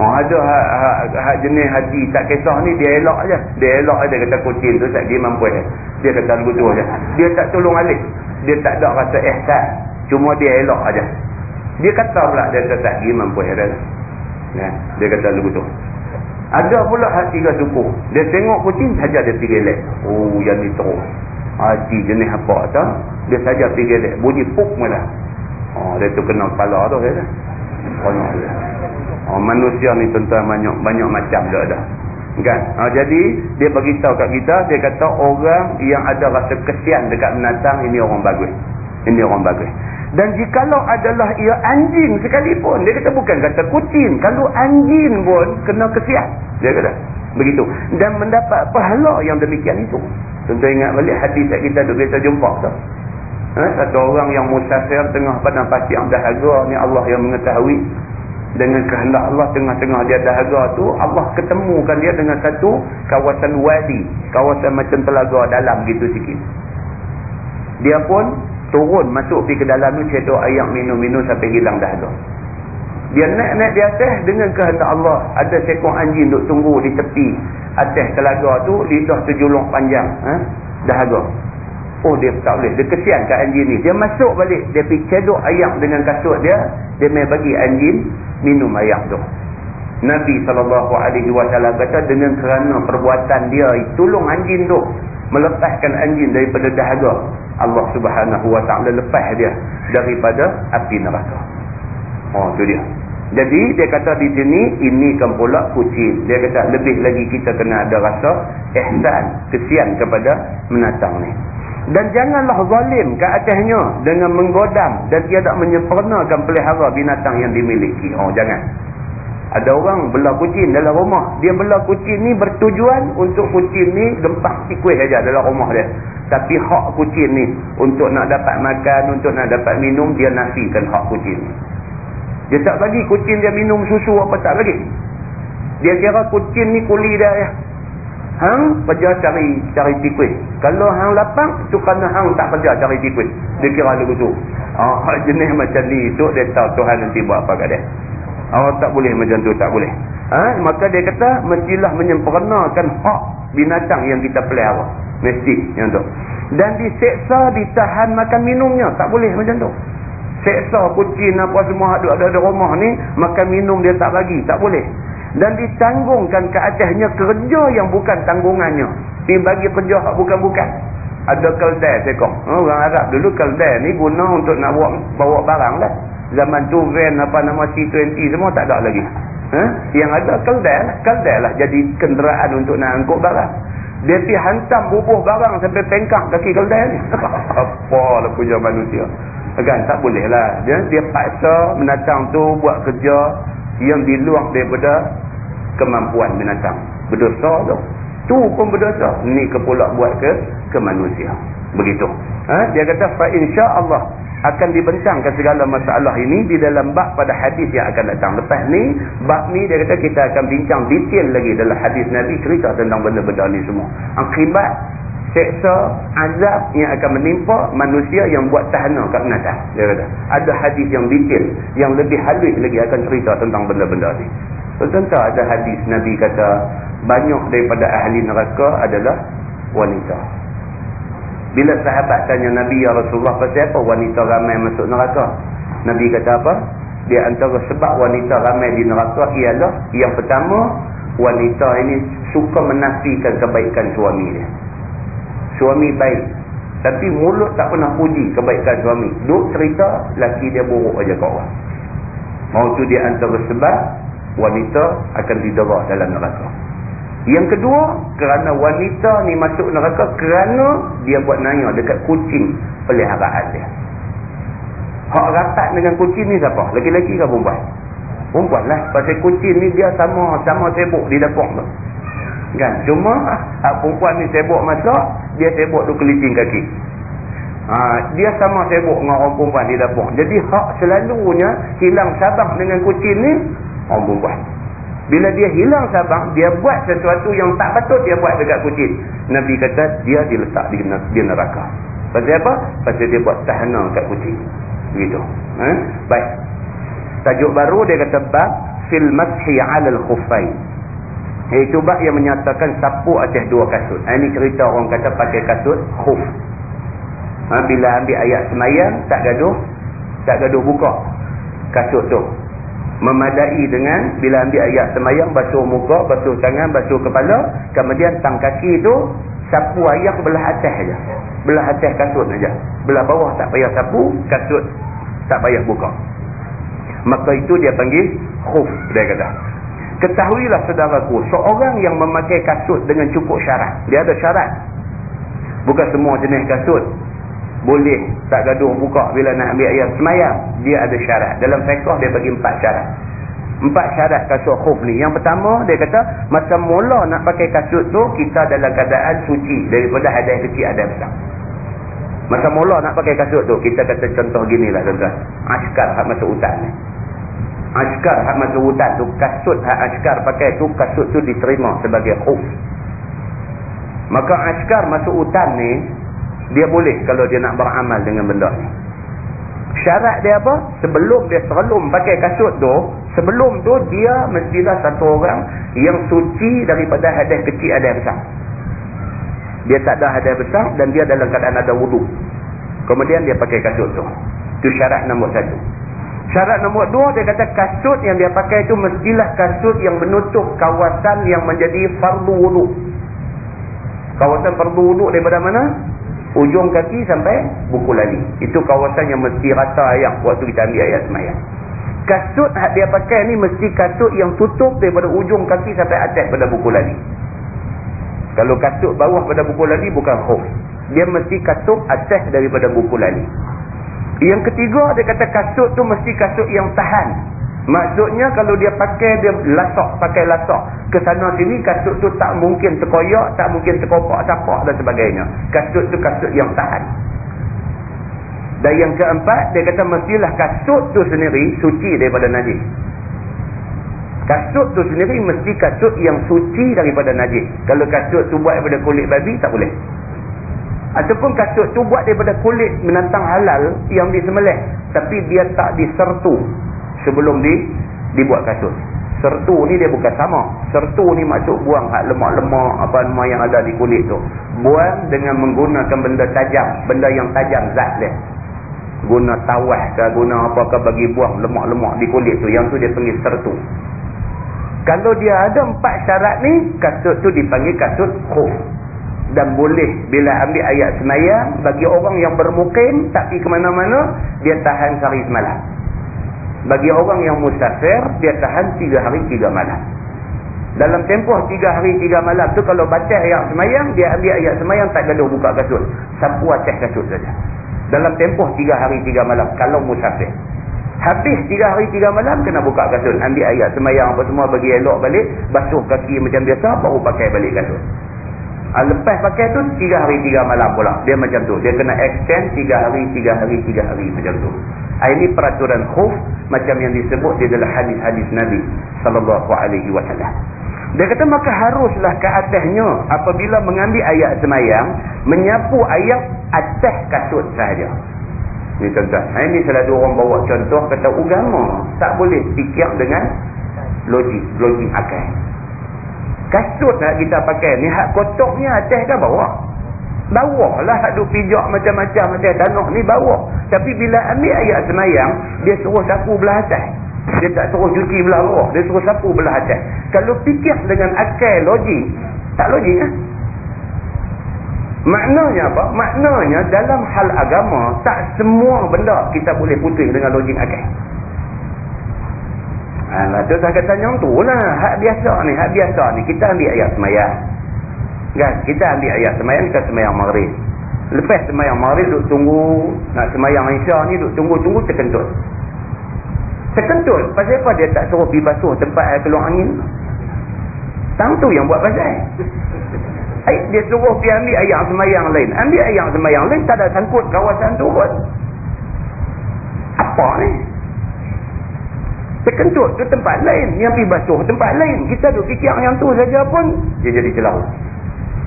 Oh, ada hak, hak, hak jenis hati tak kisah ni dia elok aja. Dia elok aja kata kucing tu tak dia mampu eh. Dia kata begitu aja. Dia tak tolong alik. Dia tak ada rasa ihsan. Cuma dia elok aja. Dia kata pula dia kata tak dia mampu eh. Ya, dia kata begitu. Ada pula hati tiga suku. Dia tengok kucing saja dia pergi lek. Oh, yang ni teruk. Hati jenis apa tak? Dia saja pergi lek. Bunyi puk malah. Oh, dia tu kena kepala tu. Ya, oh, Oh, manusia ni tuan-tuan banyak, banyak macam dia ada. Kan? Oh, jadi, dia beritahu kat kita, dia kata orang yang ada rasa kesian dekat binatang, ini orang bagus. Ini orang bagus. Dan jikalau adalah ia anjing sekalipun, dia kata bukan kata kucing. Kalau anjing pun kena kesian. Dia kata. Begitu. Dan mendapat pahala yang demikian itu. Tuan-tuan ingat balik hadis yang kita tu biasa jumpa tu. Ha? Satu orang yang musafir tengah padang pasir yang dahaga ni Allah yang mengetahui dengan kehendak Allah tengah-tengah dia dahaga tu Allah ketemukan dia dengan satu kawasan wadi kawasan macam telaga dalam gitu sikit dia pun turun masuk pergi ke dalam ni cedok air minum-minum sampai hilang dahaga dia naik-naik di atas dengan kehendak Allah. Ada seekor anjing duk tunggu di tepi atas telaga tu lidah terjulung panjang ha? dahaga oh dia tak boleh. Dia kesian kat anjing ni. Dia masuk balik. Dia pergi cedok air dengan kasut dia. Dia main bagi anjing minum air tu. Nabi SAW kata dengan kerana perbuatan dia tolong anjing tu melepaskan anjing daripada dahaga. Allah subhanahu wa ta'ala lepas dia daripada api neraka. Oh tu dia. Jadi dia kata di sini ini kan pula kucing. Dia kata lebih lagi kita kena ada rasa ihsan kesian kepada menatang ni. Dan janganlah zalim ke atasnya dengan menggodam dan tidak menyempurnakan pelihara binatang yang dimiliki. Oh jangan. Ada orang bela kucing dalam rumah. Dia bela kucing ni bertujuan untuk kucing ni gempak tikus saja dalam rumah dia. Tapi hak kucing ni untuk nak dapat makan, untuk nak dapat minum, dia nafikan hak kucing ni. Dia tak bagi kucing dia minum susu apa tak bagi. Dia kira kucing ni kuli dia ya. Hang kerja cari cari tikus. Kalau hang lapang, itu kerana hang tak kerja cari tikus. Dia kira lagu tu. Oh, jenis macam ni itu dia tahu Tuhan nanti buat apa kat dia. Oh, tak boleh macam tu, tak boleh. Ha? Maka dia kata, mestilah menyempurnakan hak binatang yang kita pelihara. Mesti yang tu. Dan diseksa, ditahan makan minumnya. Tak boleh macam tu. Seksa kucing apa semua ada-ada rumah ni, makan minum dia tak bagi. Tak boleh dan ditanggungkan ke atasnya kerja yang bukan tanggungannya dia bagi kerja yang bukan-bukan ada keldai sekong orang Arab dulu keldai ni guna untuk nak bawa, bawa barang lah zaman tu van apa nama C20 semua tak ada lagi. Ha? yang ada keldai lah keldai lah. Jadi kenderaan untuk nak angkut barang. Dia pergi hantam bubuh barang sampai pengkak kaki keldai ni. Apa lah punya manusia. Kan tak boleh lah. Dia, dia paksa menatang tu buat kerja yang di luar daripada kemampuan binatang. Berdosa tu. Tu pun berdosa. Ni kepulak buat ke ke manusia. Begitu. Ha? dia kata fa Allah akan dibentangkan segala masalah ini di dalam bab pada hadis yang akan datang. Lepas ni bab ni dia kata kita akan bincang detail lagi dalam hadis Nabi cerita tentang benda-benda ni semua. Akibat seksa azab yang akan menimpa manusia yang buat tahanan kat binatang dia kata. Ada hadis yang detail yang lebih halus lagi akan cerita tentang benda-benda ni. Tentu ada hadis Nabi kata banyak daripada ahli neraka adalah wanita bila sahabat tanya Nabi ya Rasulullah pasal apa wanita ramai masuk neraka? Nabi kata apa? Dia antara sebab wanita ramai di neraka ialah yang pertama wanita ini suka menafikan kebaikan suami dia. Suami baik tapi mulut tak pernah puji kebaikan suami. Duk cerita laki dia buruk aja kau orang. Mau tu dia antara sebab wanita akan didera dalam neraka Yang kedua, kerana wanita ni masuk neraka kerana dia buat nanya dekat kucing peliharaan dia. Hak rapat dengan kucing ni siapa? Laki-laki ke perempuan? Perempuan lah. Pasal kucing ni dia sama sama sibuk di dapur tu. Kan? Cuma hak perempuan ni sibuk masak, dia sibuk tu kelicing kaki. Ha, dia sama sibuk dengan orang perempuan di dapur. Jadi hak selalunya hilang sabang dengan kucing ni orang perempuan. Bila dia hilang sabang, dia buat sesuatu yang tak patut dia buat dekat kucing. Nabi kata dia diletak di, neraka. Pasal apa? Pasal dia buat tahanan kat kucing. Begitu. Ha? Baik. Tajuk baru dia kata bab fil mashi 'ala al-khuffain. Itu bab yang menyatakan sapu atas dua kasut. Ha, ini cerita orang kata pakai kasut khuf. Ha, bila ambil ayat semayang tak gaduh tak gaduh buka kasut tu memadai dengan bila ambil ayat semayang basuh muka, basuh tangan, basuh kepala kemudian tang kaki tu sapu ayam belah atas saja belah atas kasut saja belah bawah tak payah sapu kasut tak payah buka. Maka itu dia panggil khuf dia kata. Ketahuilah saudaraku seorang yang memakai kasut dengan cukup syarat. Dia ada syarat. Bukan semua jenis kasut boleh tak gaduh buka bila nak ambil ayat semayang. Dia ada syarat. Dalam fiqah dia bagi empat syarat. Empat syarat kasut khuf ni. Yang pertama dia kata masa mula nak pakai kasut tu kita dalam keadaan suci daripada hadas kecil ada besar. Masa mula nak pakai kasut tu kita kata contoh gini lah tuan-tuan. Askar hak masuk hutan ni. Askar hak masuk hutan tu kasut hak askar pakai tu kasut tu diterima sebagai khuf. Maka askar masuk hutan ni dia boleh kalau dia nak beramal dengan benda ni. Syarat dia apa? Sebelum dia serelum pakai kasut tu sebelum tu dia mestilah satu orang yang suci daripada hadas kecil hadas besar. Dia tak ada hadas besar dan dia dalam keadaan ada wudu. Kemudian dia pakai kasut tu. Itu syarat nombor satu. Syarat nombor dua dia kata kasut yang dia pakai tu mestilah kasut yang menutup kawasan yang menjadi fardu wudu. Kawasan fardu wudu daripada mana ujung kaki sampai buku lali itu kawasan yang mesti rata ayam. Waktu kita ambil ayat semayang. Kasut hak dia pakai ni mesti kasut yang tutup daripada ujung kaki sampai atas pada buku lali kalau kasut bawah pada buku lali bukan khuf. Dia mesti kasut atas daripada buku lali yang ketiga dia kata kasut tu mesti kasut yang tahan Maksudnya kalau dia pakai dia lasak, pakai lasak ke sana sini kasut tu tak mungkin terkoyak, tak mungkin terkopak, tapak dan sebagainya. Kasut tu kasut yang tahan. Dan yang keempat dia kata mestilah kasut tu sendiri suci daripada najis. Kasut tu sendiri mesti kasut yang suci daripada najis. Kalau kasut tu buat daripada kulit babi tak boleh. Ataupun kasut tu buat daripada kulit menantang halal yang disembelih tapi dia tak disertu sebelum di dibuat kasut. Sertu ni dia bukan sama. Sertu ni maksud buang hak lemak-lemak apa nama yang ada di kulit tu. Buang dengan menggunakan benda tajam benda yang tajam zat dia. Guna tawah ke guna apa ke bagi buang lemak-lemak di kulit tu. Yang tu dia panggil sertu. Kalau dia ada empat syarat ni kasut tu dipanggil kasut khuf. Dan boleh bila ambil ayat semayang bagi orang yang bermukim tak pergi ke mana-mana dia tahan sehari semalam bagi orang yang musafir, dia tahan tiga hari tiga malam. Dalam tempoh tiga hari tiga malam tu kalau baca ayat semayang, dia ambil ayat semayang tak gaduh buka kasut. Sapu atas kasut saja. Dalam tempoh tiga hari tiga malam kalau musafir. Habis tiga hari tiga malam kena buka kasut. Ambil ayat semayang apa semua bagi elok balik. Basuh kaki macam biasa baru pakai balik kasut. Ha, lepas pakai tu tiga hari tiga malam pula. Dia macam tu. Dia kena extend tiga hari tiga hari tiga hari macam tu. Ha, ini peraturan khuf macam yang disebut di dalam hadis-hadis Nabi sallallahu alaihi wasallam. Dia kata maka haruslah ke atasnya apabila mengambil ayat semayang menyapu ayat atas kasut sahaja. Ini contoh. Ha, ini selalu orang bawa contoh kata agama tak boleh fikir dengan logik, logik akal. Kasut nak kita pakai. Ni hak kotornya atas ke bawah? bawah lah duk pijak macam-macam. Atas tanah ni bawah. Tapi bila ambil ayat semayang dia suruh sapu belah atas. Dia tak suruh cuci belah bawah. Dia suruh sapu belah atas. Kalau fikir dengan akal logik tak logik kan maknanya apa? maknanya dalam hal agama tak semua benda kita boleh putih dengan logik akal Ha, tu saya kata yang tu lah. Hak biasa ni, hak biasa ni. Kita ambil ayat semayang. Kan? Kita ambil ayat semayang, kita semayang maghrib. Lepas semayang maghrib, duk tunggu. Nak semayang Isya ni, duk tunggu-tunggu terkentut. Terkentut. Pasal apa dia tak suruh pergi basuh tempat air keluar angin? Tang tu yang buat pasal. Eh, dia suruh pergi ambil ayat semayang lain. Ambil ayat semayang lain, tak ada sangkut kawasan tu pun. Apa ni? Terkentut ke tempat lain. Yang pergi basuh tempat lain. Kita duk fikir yang tu saja pun dia jadi celau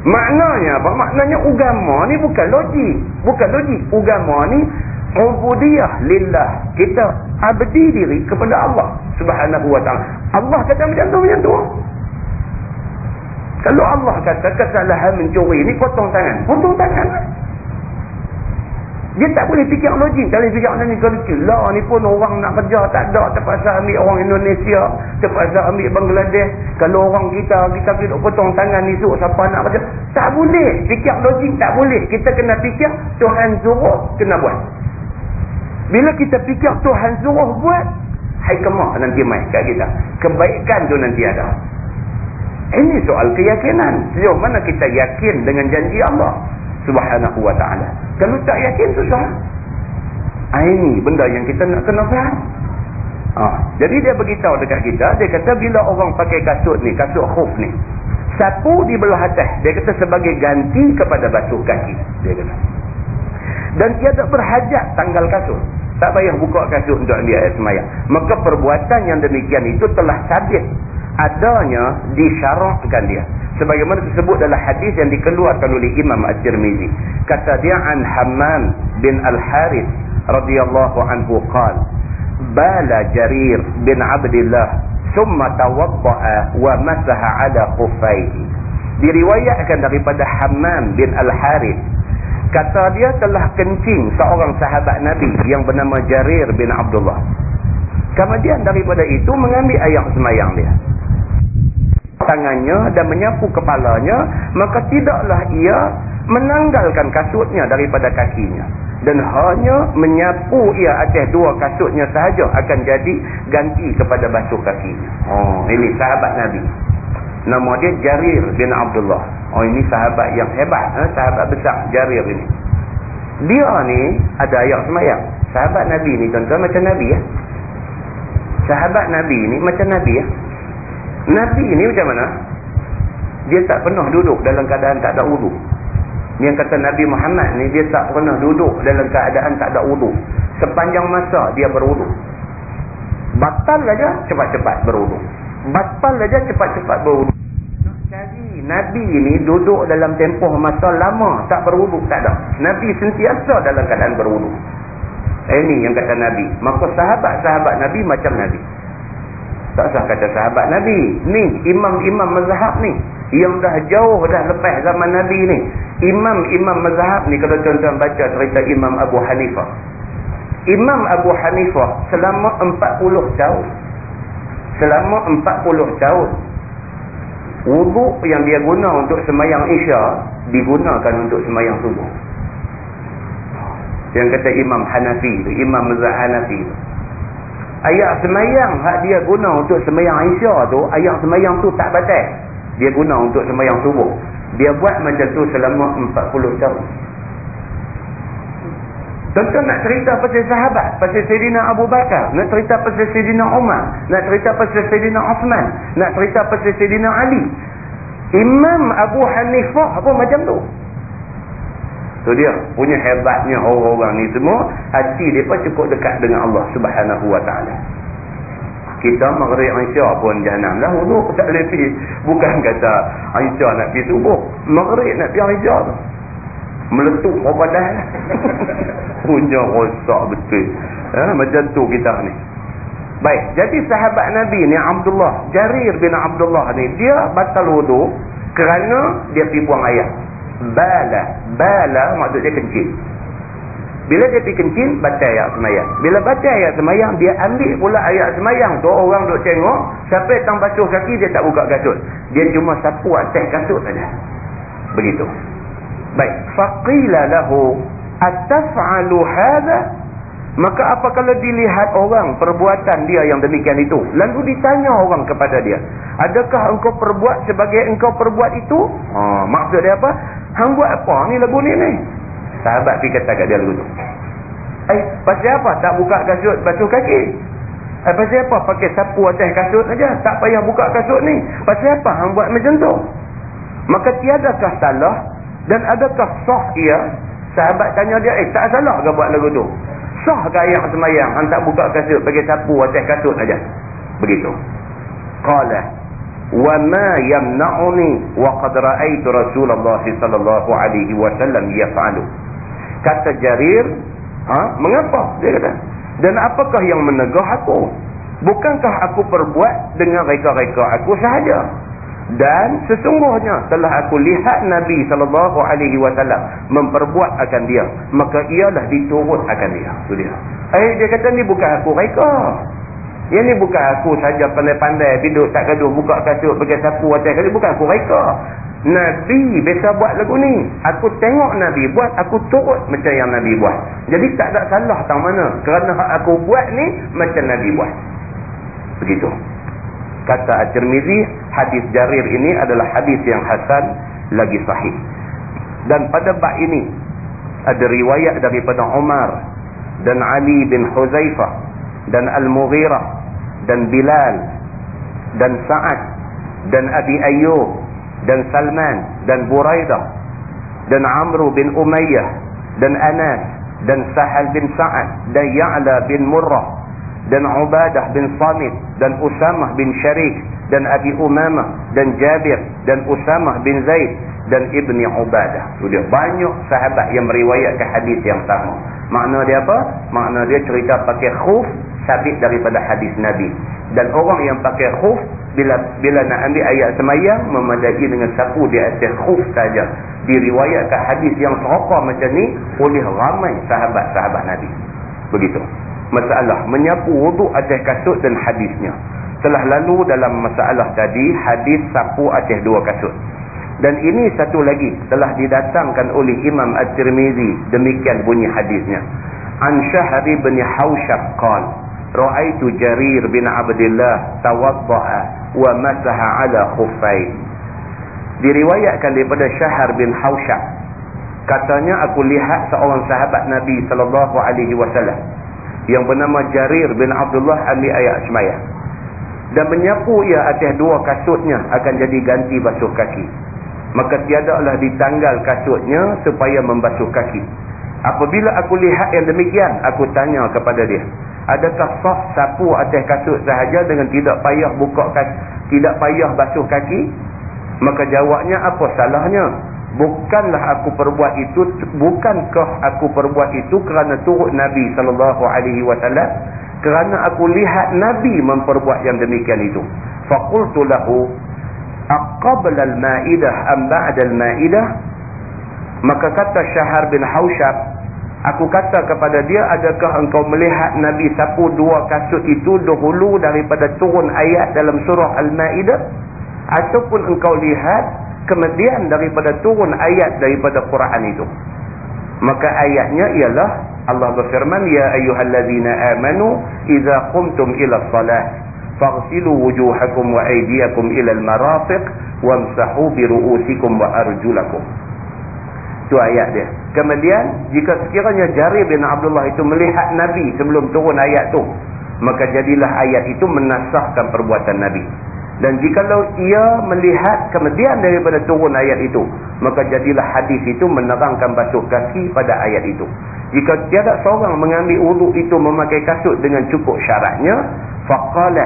maknanya apa? Maknanya agama ni bukan logik. Bukan logik. Agama ni ubudiyah lillah. Kita abdi diri kepada Allah subhanahu wa ta'ala. Allah kata macam tu macam tu. Kalau Allah kata kesalahan mencuri ni potong tangan. Potong tangan dia tak boleh fikir logik. Kalau fikir macam ni, kalau lah ni pun orang nak kerja tak ada. Terpaksa ambil orang Indonesia. Terpaksa ambil Bangladesh. Kalau orang kita, kita pergi potong tangan ni suruh siapa nak kerja. Tak boleh. Fikir logik tak boleh. Kita kena fikir Tuhan suruh kena buat. Bila kita fikir Tuhan suruh buat, hai kemah nanti main kat kita. Kebaikan tu nanti ada. Ini soal keyakinan. Sejauh mana kita yakin dengan janji Allah subhanahu wa ta'ala. Kalau tak yakin susah. Ha, ini benda yang kita nak kena faham. Ha, jadi dia beritahu dekat kita, dia kata bila orang pakai kasut ni, kasut khuf ni, sapu di belah atas, dia kata sebagai ganti kepada basuh kaki. Dia kata. Dan tiada berhajat tanggal kasut. Tak payah buka kasut untuk air semayang. Maka perbuatan yang demikian itu telah sabit adanya disyarakkan dia sebagaimana disebut dalam hadis yang dikeluarkan oleh Imam At-Tirmizi. Kata dia an Hammam bin Al-Harith radhiyallahu anhu qala bala Jarir bin Abdullah thumma tawaddaa wa masaha ala khuffaihi. Diriwayatkan daripada Hammam bin Al-Harith kata dia telah kencing seorang sahabat Nabi yang bernama Jarir bin Abdullah. Kemudian daripada itu mengambil ayam semayang dia tangannya dan menyapu kepalanya maka tidaklah ia menanggalkan kasutnya daripada kakinya. Dan hanya menyapu ia atas dua kasutnya sahaja akan jadi ganti kepada basuh kakinya. Oh. Ini sahabat Nabi. Nama dia Jarir bin Abdullah. Oh ini sahabat yang hebat eh? sahabat besar Jarir ini. Dia ni ada ayat semayang. Sahabat Nabi ni tuan-tuan macam Nabi ya sahabat Nabi ni macam Nabi ya Nabi ni macam mana? Dia tak pernah duduk dalam keadaan tak ada wudu. Yang kata Nabi Muhammad ni dia tak pernah duduk dalam keadaan tak ada wudu. Sepanjang masa dia berwudu. Batal saja cepat-cepat berwudu. Batal saja cepat-cepat berwudu. Nabi ni duduk dalam tempoh masa lama tak berwudu tak ada. Nabi sentiasa dalam keadaan berwudu. Ini yang kata Nabi. Maka sahabat-sahabat Nabi macam Nabi. Tak usah kata sahabat Nabi. Ni, imam-imam mazhab ni. Yang dah jauh dah lepas zaman Nabi ni. Imam-imam mazhab ni, kalau tuan-tuan baca cerita Imam Abu Hanifah. Imam Abu Hanifah selama 40 tahun. Selama 40 tahun. Wuduk yang dia guna untuk semayang Isya, digunakan untuk semayang subuh. Yang kata Imam Hanafi Imam Mazhab Hanafi tu ayat semayang hak dia guna untuk semayang Aisyah tu ayat semayang tu tak batal dia guna untuk semayang subuh dia buat macam tu selama 40 tahun Tuan-tuan nak cerita pasal sahabat, pasal Sayyidina Abu Bakar, nak cerita pasal Sayyidina Umar, nak cerita pasal Sayyidina Osman, nak cerita pasal Sayyidina Ali. Imam Abu Hanifah pun macam tu. Tu dia punya hebatnya orang-orang ni semua hati depa cukup dekat dengan Allah Subhanahu wa taala. Kita maghrib Aisyah pun jahanam lah wudu tak boleh pergi. Bukan kata Aisyah nak pergi subuh. Maghrib nak pergi Aisyah tu. Meletup apa dah. Punya rosak betul. Ha, macam tu kita ni. Baik, jadi sahabat Nabi ni Abdullah, Jarir bin Abdullah ni, dia batal wudu kerana dia pergi buang air bala. Bala maksud dia kencing. Bila dia pergi kencing baca ayat semayang. Bila baca ayat semayang dia ambil pula ayat semayang. Tu orang duk tengok sampai tang basuh kaki dia tak buka kasut dia cuma sapu atas kasut saja. Begitu. Baik. Faqila lahu ataf'alu hadha Maka apa kalau dilihat orang perbuatan dia yang demikian itu? Lalu ditanya orang kepada dia. Adakah engkau perbuat sebagai engkau perbuat itu? Ha, maksud dia apa? Hang buat apa ni lagu ni ni? Sahabat pergi kata kat dia lagu tu. Eh, pasal apa tak buka kasut basuh kaki? Eh, pasal apa pakai sapu atas kasut saja? Tak payah buka kasut ni. Pasal apa hang buat macam tu? Maka tiadakah salah dan adakah sah ia? Sahabat tanya dia, eh tak salah ke buat lagu tu? Sah ke ayah semayang? Hantar buka kasut bagi sapu atas kasut saja begitu. Qala wa ma yamna'uni wa qad ra'aytu rasulullah sallallahu alaihi wasallam yaf'alu. Kata jarir ha? Mengapa? Dia kata dan apakah yang menegah aku? Bukankah aku perbuat dengan reka-reka aku sahaja dan sesungguhnya telah aku lihat Nabi sallallahu alaihi wasallam memperbuat akan dia maka ialah diturut akan dia. Tu dia. Eh dia kata ni bukan aku reka yang ni bukan aku saja pandai-pandai duduk tak gaduh buka kasut pakai sapu atas kali bukan aku reka Nabi biasa buat lagu ni. Aku tengok Nabi buat aku turut macam yang Nabi buat. Jadi tak ada salah tang mana. Kerana aku buat ni macam Nabi buat. Begitu kata At-Tirmizi hadis Jarir ini adalah hadis yang hasan lagi sahih. Dan pada bab ini ada riwayat daripada Umar dan Ali bin Huzaifah dan Al-Mughirah dan Bilal dan Sa'ad dan Abi Ayyub dan Salman dan Buraidah dan Amr bin Umayyah dan Anas dan Sahal bin Sa'ad dan Ya'la bin Murrah dan Ubadah bin Samit dan Usamah bin Syarik dan Abi Umamah dan Jabir dan Usamah bin Zaid dan Ibni Ubadah. Dia banyak sahabat yang meriwayatkan hadis yang sama. Makna dia apa? Makna dia cerita pakai khuf sabit daripada hadis Nabi. Dan orang yang pakai khuf bila bila nak ambil ayat semayang memadai dengan sapu di atas khuf saja. Diriwayatkan hadis yang serupa macam ni oleh ramai sahabat-sahabat Nabi. Begitu masalah menyapu wuduk atas kasut dan hadisnya. Telah lalu dalam masalah tadi hadis sapu atas dua kasut. Dan ini satu lagi telah didatangkan oleh Imam At-Tirmizi demikian bunyi hadisnya. An syahri bin haushab qal ra'aitu jarir bin abdillah tawadda'a wa masaha ala khuffain. Diriwayatkan daripada syahr bin haushab. Katanya aku lihat seorang sahabat Nabi sallallahu alaihi wasallam yang bernama Jarir bin Abdullah ambil ayat semayang. Dan menyapu ia atas dua kasutnya akan jadi ganti basuh kaki. Maka tiadalah ditanggal kasutnya supaya membasuh kaki. Apabila aku lihat yang demikian aku tanya kepada dia adakah sah sapu atas kasut sahaja dengan tidak payah buka kaki tidak payah basuh kaki? Maka jawabnya apa salahnya bukanlah aku perbuat itu bukankah aku perbuat itu kerana turut Nabi sallallahu alaihi wasallam? Kerana aku lihat Nabi memperbuat yang demikian itu. Faqultu lahu aqbala al-ma'idah am ba'da al-ma'idah maka kata Syahar bin Haushab aku kata kepada dia adakah engkau melihat Nabi sapu dua kasut itu dahulu daripada turun ayat dalam surah al-ma'idah ataupun engkau lihat kemudian daripada turun ayat daripada Quran itu. Maka ayatnya ialah Allah berfirman ya ayyuhallazina amanu idza qumtum ila shalah faghsilu wujuhakum wa aydiyakum ila almarafiq wamsahu bi ru'usikum wa arjulakum. Itu ayat dia. Kemudian jika sekiranya Jarir bin Abdullah itu melihat Nabi sebelum turun ayat tu maka jadilah ayat itu menasahkan perbuatan Nabi dan jikalau ia melihat kemudian daripada turun ayat itu, maka jadilah hadis itu menerangkan basuh kaki pada ayat itu. Jika tiada seorang mengambil wuduk itu memakai kasut dengan cukup syaratnya, faqala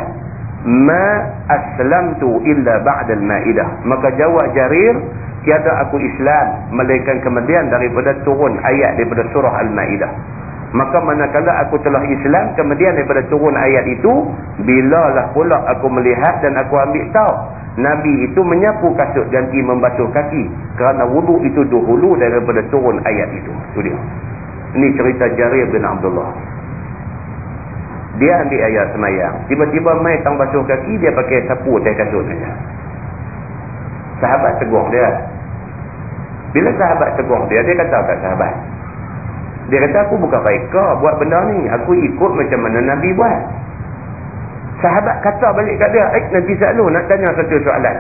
ma aslamtu illa ba'da al-ma'idah. Maka jawab Jarir, tiada aku Islam melainkan kemudian daripada turun ayat daripada surah Al-Ma'idah maka manakala aku telah Islam kemudian daripada turun ayat itu bilalah pula aku melihat dan aku ambil tahu Nabi itu menyapu kasut ganti membasuh kaki kerana wuduk itu dahulu daripada turun ayat itu. Itu dia. Ini cerita Jarir bin Abdullah. Dia ambil ayat semayang. Tiba-tiba mai tang basuh kaki dia pakai sapu atas kasut saja sahabat tegur dia. Bila sahabat tegur dia dia kata kat sahabat Dia kata aku bukan baikah buat benda ni. Aku ikut macam mana Nabi buat. Sahabat kata balik kat dia. Eh Nabi selalu nak tanya satu soalan.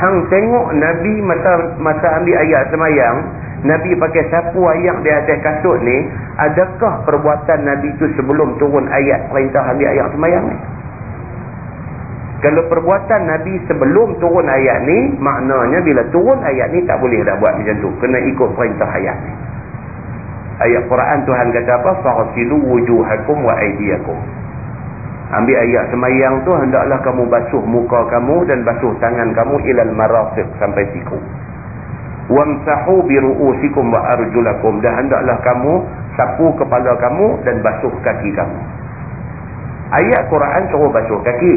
Hang tengok Nabi masa masa ambil ayat semayang. Nabi pakai sapu ayam di atas kasut ni. Adakah perbuatan Nabi tu sebelum turun ayat perintah ambil ayat semayang ni? Kalau perbuatan Nabi sebelum turun ayat ni, maknanya bila turun ayat ni tak boleh dah buat macam tu. Kena ikut perintah ayat ni. Ayat Quran Tuhan kata apa? Fa'asilu wujuhakum wa aidiyakum. Ambil ayat semayang tu, hendaklah kamu basuh muka kamu dan basuh tangan kamu ilal marafiq sampai siku. Wamsahu biru'usikum wa arjulakum. Dan hendaklah kamu sapu kepala kamu dan basuh kaki kamu. Ayat Quran suruh basuh kaki.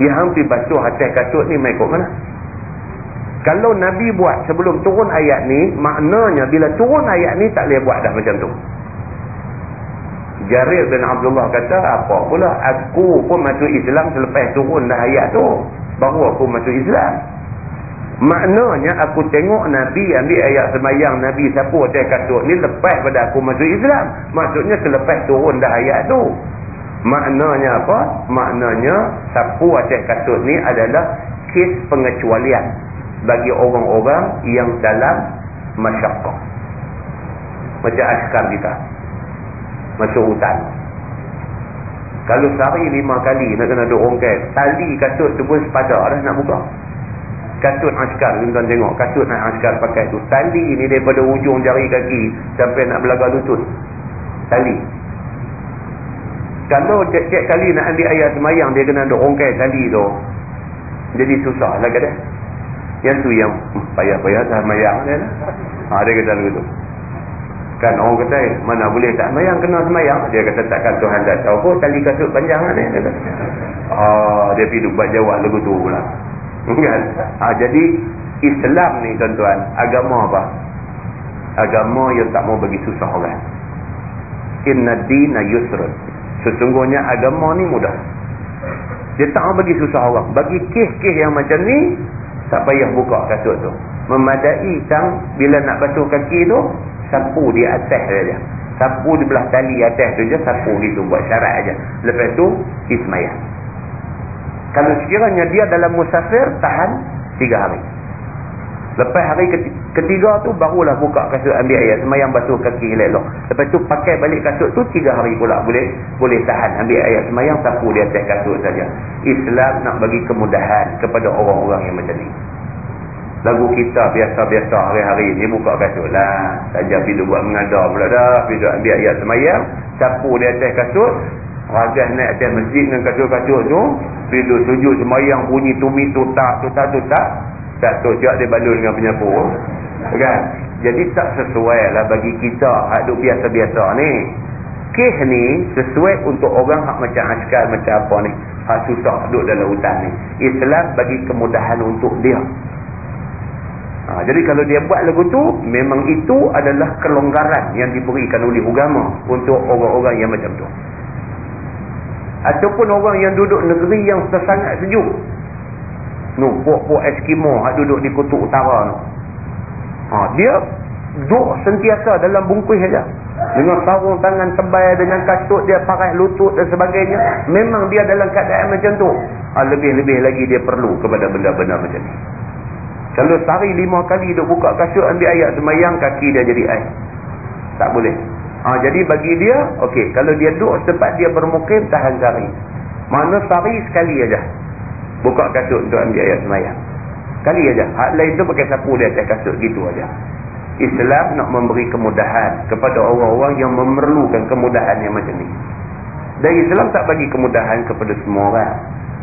Dia hampir basuh atas kasut ni mai mana? Kalau Nabi buat sebelum turun ayat ni, maknanya bila turun ayat ni tak boleh buat dah macam tu. Jarir bin Abdullah kata, apa pula aku pun masuk Islam selepas turun dah ayat tu. Baru aku masuk Islam. Maknanya aku tengok Nabi ambil ayat semayang Nabi sapu atas kasut ni lepas pada aku masuk Islam. Maksudnya selepas turun dah ayat tu. Maknanya apa? Maknanya sapu atas kasut ni adalah kes pengecualian bagi orang-orang yang dalam masyarakat. Macam askar kita. Masuk hutan. Kalau sehari lima kali nak kena duduk rongkai, tali kasut tu pun sepadak dah nak buka. Kasut askar, tuan tengok. Kasut nak askar pakai tu. Tali ni daripada ujung jari kaki sampai nak belaga lutut. Tali. Kalau cek-cek kali nak ambil ayat semayang dia kena duk rongkai tali tu. Jadi susah lah kata. Yang tu yang payah-payah tak semayang dia lah. Ha, dia kata begitu. Kan orang kata mana boleh tak semayang kena semayang. Dia kata takkan Tuhan tak tahu kok tali kasut panjang dia. Kata. Ha, dia pergi buat jawab lagu tu pula. Kan? Ha, jadi Islam ni tuan-tuan agama apa? Agama yang tak mau bagi susah orang. Inna dina yusrun. Sesungguhnya agama ni mudah. Dia tak bagi susah orang. Bagi kes-kes yang macam ni, tak payah buka kasut tu. Memadai tang bila nak basuh kaki tu, sapu di atas saja. Sapu di belah tali atas tu je, sapu gitu. Buat syarat aja. Lepas tu, ismayah. Kalau sekiranya dia dalam musafir, tahan tiga hari. Lepas hari ketiga tu barulah buka kasut ambil ayat semayang basuh kaki elok-elok. Lepas tu pakai balik kasut tu tiga hari pula boleh boleh tahan ambil ayat semayang sapu di atas kasut saja. Islam nak bagi kemudahan kepada orang-orang yang macam ni. Lagu kita biasa-biasa hari-hari ni buka kasut lah. Saja pergi buat mengadar pula dah. Pergi ambil ayat semayang sapu di atas kasut. Ragas naik atas masjid dengan kasut-kasut tu. Pergi sujud semayang bunyi tumi tutak tutak tutak tak siap dia balun dengan penyapu. Kan? Jadi tak sesuai lah bagi kita hak biasa-biasa ni. Kes ni sesuai untuk orang hak macam askar macam apa ni. Hak susah duduk dalam hutan ni. Islam bagi kemudahan untuk dia. Ha, jadi kalau dia buat lagu tu memang itu adalah kelonggaran yang diberikan oleh agama untuk orang-orang yang macam tu. Ataupun orang yang duduk negeri yang sangat sejuk Nu, puak-puak Eskimo yang duduk di kutub utara tu. Ha, dia duduk sentiasa dalam bungkus saja. Dengan sarung tangan tebal, dengan kasut dia pakai lutut dan sebagainya. Memang dia dalam keadaan macam tu. Ha, lebih-lebih lagi dia perlu kepada benda-benda macam ni. Kalau sehari lima kali duduk buka kasut ambil ayat semayang, kaki dia jadi air. Tak boleh. Ha, jadi bagi dia, okey, kalau dia duduk setempat dia bermukim, tahan sehari. Mana sehari sekali aja buka kasut untuk ambil ayat semayang. Kali aja. Hak lain tu pakai sapu di atas kasut. Gitu aja. Islam nak memberi kemudahan kepada orang-orang yang memerlukan kemudahan yang macam ni. Dan Islam tak bagi kemudahan kepada semua orang.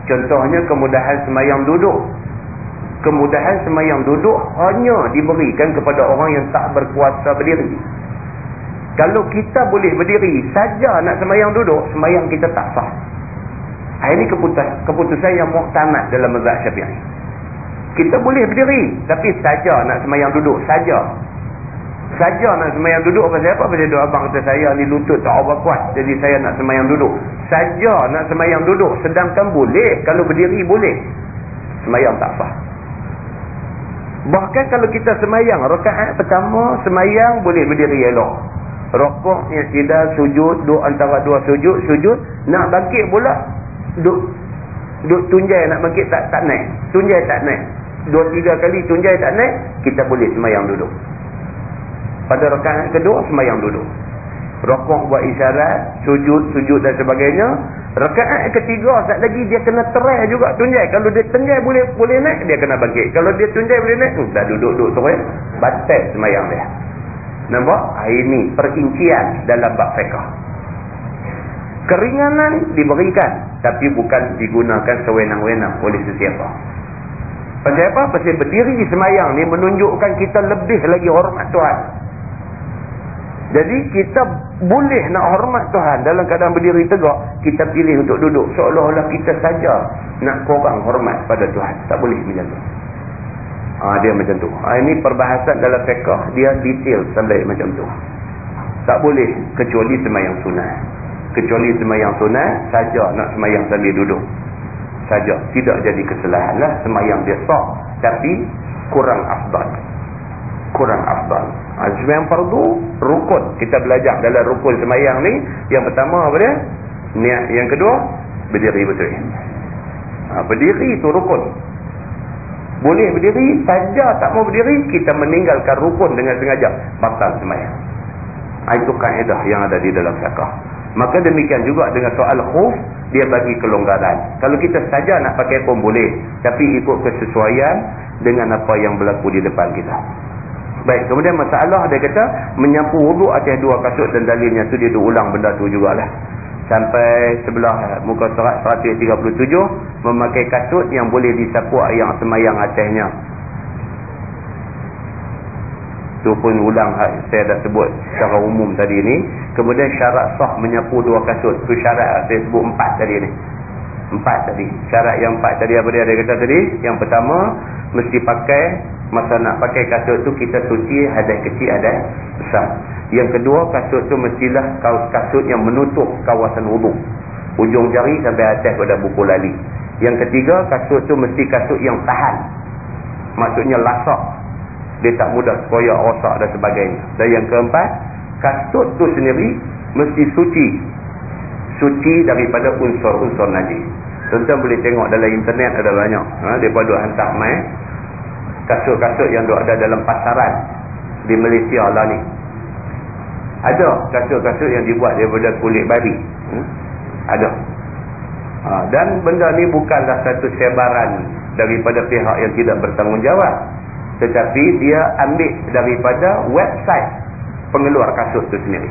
Contohnya kemudahan semayang duduk. Kemudahan semayang duduk hanya diberikan kepada orang yang tak berkuasa berdiri. Kalau kita boleh berdiri saja nak semayang duduk semayang kita tak sah. Ah, ini keputusan, keputusan yang muktamad dalam mazhab syafi'i. Kita boleh berdiri. Tapi saja nak semayang duduk. Saja. Saja nak semayang duduk. Apa? Pasal doa abang kata saya ni lutut tak apa kuat. Jadi saya nak semayang duduk. Saja nak semayang duduk. Sedangkan boleh. Kalau berdiri boleh. Semayang tak sah. Bahkan kalau kita semayang. Rakaat pertama semayang boleh berdiri elok. rokok tidak sujud duduk antara dua sujud sujud nak bangkit pula duduk duduk tunjai nak bangkit tak tak naik. Tunjai tak naik. Dua tiga kali tunjai tak naik kita boleh semayang duduk. Pada rakaat kedua semayang duduk. Rokok buat isyarat sujud sujud dan sebagainya. Rakaat ketiga saat lagi dia kena terai juga tunjai. Kalau dia tunjai boleh boleh naik dia kena bangkit. Kalau dia tunjai boleh naik hmm, dah duduk-duduk terai batal semayang dia. Nampak? Ini perincian dalam bab fiqah. Keringanan diberikan. Tapi bukan digunakan sewenang-wenang oleh sesiapa. Pasal apa? Pasal berdiri semayang ni menunjukkan kita lebih lagi hormat Tuhan. Jadi kita boleh nak hormat Tuhan dalam keadaan berdiri tegak. Kita pilih untuk duduk. Seolah-olah kita saja nak korang hormat pada Tuhan. Tak boleh macam tu. Ha, dia macam tu. Ha, ini perbahasan dalam fiqah. Dia detail sampai macam tu. Tak boleh kecuali semayang sunat. Kecuali semayang sunat, saja nak semayang sambil duduk. Saja. Tidak jadi kesalahan lah. Semayang dia sah. Tapi kurang afdal. Kurang afdal. Ha, semayang fardu, rukun. Kita belajar dalam rukun semayang ni. Yang pertama apa dia? Niat. Yang kedua, berdiri betul. Ha, berdiri itu rukun. Boleh berdiri, saja tak mau berdiri, kita meninggalkan rukun dengan sengaja. Batal semayang. Ha, itu kaedah yang ada di dalam syakah. Maka demikian juga dengan soal khuf, dia bagi kelonggaran. Kalau kita saja nak pakai pun boleh. Tapi ikut kesesuaian dengan apa yang berlaku di depan kita. Baik, kemudian masalah dia kata, menyapu wuduk atas dua kasut dan dalilnya tu dia ulang benda tu jugalah sampai sebelah muka surat 137 memakai kasut yang boleh disapu yang semayang atasnya tu pun ulang saya dah sebut secara umum tadi ni. Kemudian syarat sah menyapu dua kasut. Tu syarat saya sebut empat tadi ni. Empat tadi. Syarat yang empat tadi apa dia ada kata tadi? Yang pertama mesti pakai masa nak pakai kasut tu kita suci hadas kecil hadas besar. Yang kedua kasut tu mestilah kasut yang menutup kawasan wuduk ujung jari sampai atas pada buku lali. Yang ketiga kasut tu mesti kasut yang tahan. Maksudnya lasak dia tak mudah koyak rosak dan sebagainya. Dan yang keempat kasut tu sendiri mesti suci. Suci daripada unsur-unsur najis. Tuan boleh tengok dalam internet ada banyak. Ha, daripada hantar main. Kasut-kasut yang ada dalam pasaran di Malaysia lah ni. Ada kasut-kasut yang dibuat daripada kulit babi. Hmm? ada. Ha, dan benda ni bukanlah satu sebaran daripada pihak yang tidak bertanggungjawab tetapi dia ambil daripada website pengeluar kasut tu sendiri.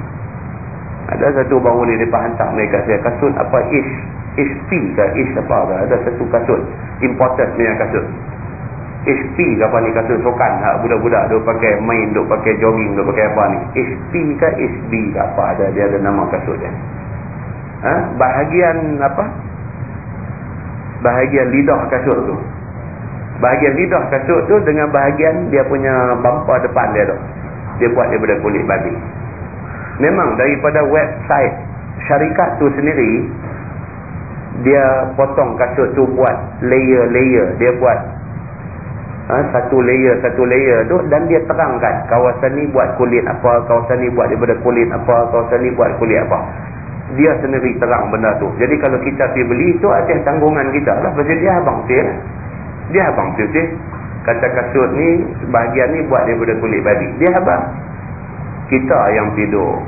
Ada satu baru ni dia hantar mereka saya kasut apa? Ish HP ke? Ish apa ke? Ada satu kasut imported punya kasut. HP ke apa ni kata sokan ha, budak-budak dia pakai main duk pakai jogging duk pakai apa ni. HP ke SB ke apa ada dia ada nama kasut dia. Ha? bahagian apa? Bahagian lidah kasut tu bahagian lidah kasut tu dengan bahagian dia punya bumper depan dia tu. Dia buat daripada kulit babi. Memang daripada website syarikat tu sendiri dia potong kasut tu buat layer-layer. Dia buat ha, satu layer satu layer tu dan dia terangkan kawasan ni buat kulit apa kawasan ni buat daripada kulit apa kawasan ni buat kulit apa. Dia sendiri terang benda tu. Jadi kalau kita pergi beli tu atas tanggungan kita lah. Pasal dia abang sih dia abang sih kata kasut ni bahagian ni buat daripada kulit babi. Dia abang. Kita yang tidur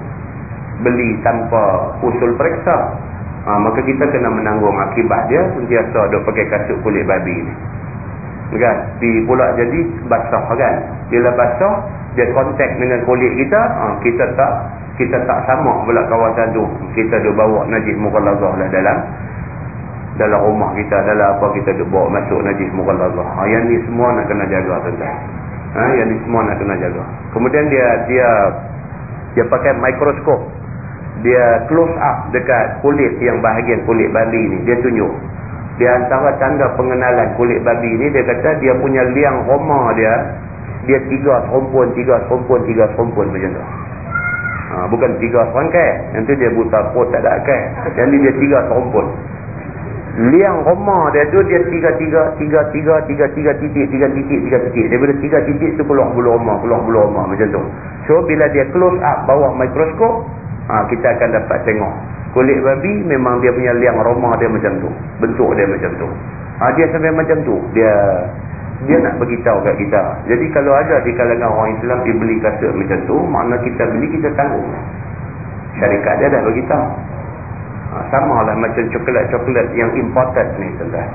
beli tanpa usul periksa. Ha, maka kita kena menanggung akibat dia sentiasa duk pakai kasut kulit babi ni. Kan? Di pula jadi basah kan? Bila basah dia kontak dengan kulit kita. Ha, kita tak kita tak sama pula kawasan tu. Kita dia bawa najis mughalazah lah dalam dalam rumah kita dalam apa kita bawa masuk najis mughalazah ha, yang ni semua nak kena jaga tuan-tuan ha, yang ni semua nak kena jaga kemudian dia dia dia pakai mikroskop dia close up dekat kulit yang bahagian kulit babi ni dia tunjuk di antara tanda pengenalan kulit babi ni dia kata dia punya liang roma dia dia tiga serumpun, tiga serumpun, tiga serumpun macam tu. Ha, bukan tiga serangkai. Nanti dia buta pot tak ada akai. Yang ni dia tiga serumpun. Liang rumah dia tu dia tiga tiga tiga tiga tiga tiga titik tiga titik tiga titik. Daripada tiga titik tu keluar bulu rumah keluar bulu rumah macam tu. So bila dia close up bawah mikroskop ha, kita akan dapat tengok. Kulit babi memang dia punya liang rumah dia macam tu. Bentuk dia macam tu. Ha, dia sampai macam tu. Dia dia nak beritahu kat kita. Jadi kalau ada di kalangan orang Islam dia beli kasut macam tu makna kita beli kita tanggung syarikat dia dah beritahu Ha, sama lah macam coklat-coklat yang imported ni tuan-tuan.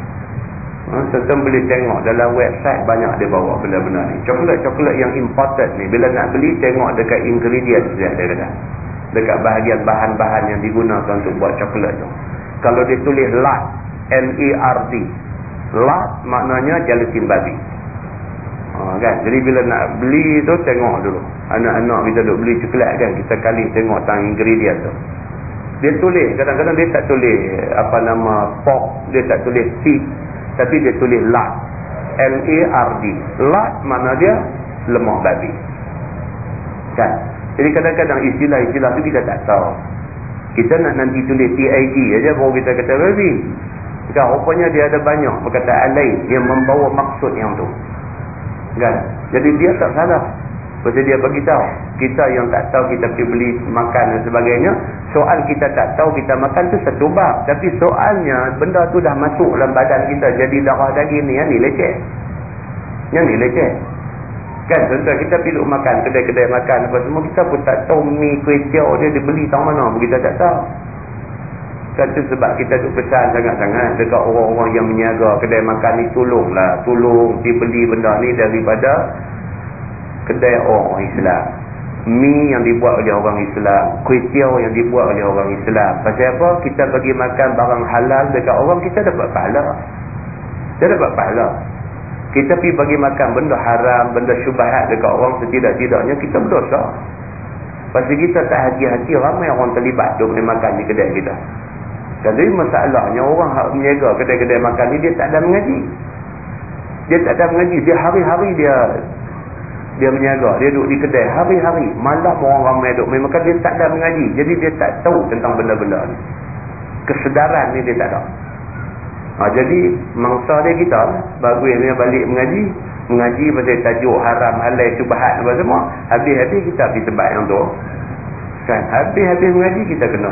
Ha, tuan boleh tengok dalam website banyak dia bawa benda-benda ni. Coklat-coklat yang imported ni bila nak beli tengok dekat ingredients dia dia kata. Dekat bahagian bahan-bahan yang digunakan untuk buat coklat tu. Kalau dia tulis lard, L-A-R-D. Lard maknanya jelatin babi. Ha, kan? Jadi bila nak beli tu tengok dulu. Anak-anak kita duk beli coklat kan kita kali tengok tentang ingredient tu dia tulis kadang-kadang dia tak tulis apa nama pork dia tak tulis pig tapi dia tulis lard L-A-R-D lard mana dia? Lemak babi. Kan? Jadi kadang-kadang istilah-istilah tu kita tak tahu. Kita nak nanti tulis T-I-G aja baru kita kata babi. Kan? Rupanya dia ada banyak perkataan lain yang membawa maksud yang tu. Kan? Jadi dia tak salah Pasal dia beritahu. Kita yang tak tahu kita pergi beli makan dan sebagainya. Soal kita tak tahu kita makan tu satu bab. Tapi soalnya benda tu dah masuk dalam badan kita. Jadi darah daging ni yang ni leceh. Yang ni leceh. Kan contoh kita pergi makan kedai-kedai makan apa semua. Kita pun tak tahu mi kuih dia dibeli tahu mana kita tak tahu. Kan tu sebab kita tu pesan sangat-sangat dekat orang-orang yang menyaga kedai makan ni tolonglah. Tolong dibeli benda ni daripada kedai orang Islam. Mi yang dibuat oleh orang Islam. Kuitiau yang dibuat oleh orang Islam. Pasal apa? kita bagi makan barang halal dekat orang kita dapat pahala. Kita dapat pahala. Kita pergi bagi makan benda haram benda syubahat dekat orang setidak-tidaknya kita berdosa. Pasal kita tak hati-hati ramai orang terlibat duk makan di kedai kita. Jadi masalahnya orang yang menjaga kedai-kedai makan ni dia tak ada mengaji. Dia tak ada mengaji. Dia hari-hari dia dia menyaga dia duduk di kedai hari-hari. Malam orang ramai duduk. Main makan dia tak ada mengaji. Jadi dia tak tahu tentang benda-benda ni. Kesedaran ni dia tak ada. Ha, jadi mangsa dia kita bagus dia balik mengaji. Mengaji pasal tajuk haram halal syubahat apa semua. Habis-habis kita pergi tempat yang tu. Kan? Habis-habis mengaji kita kena.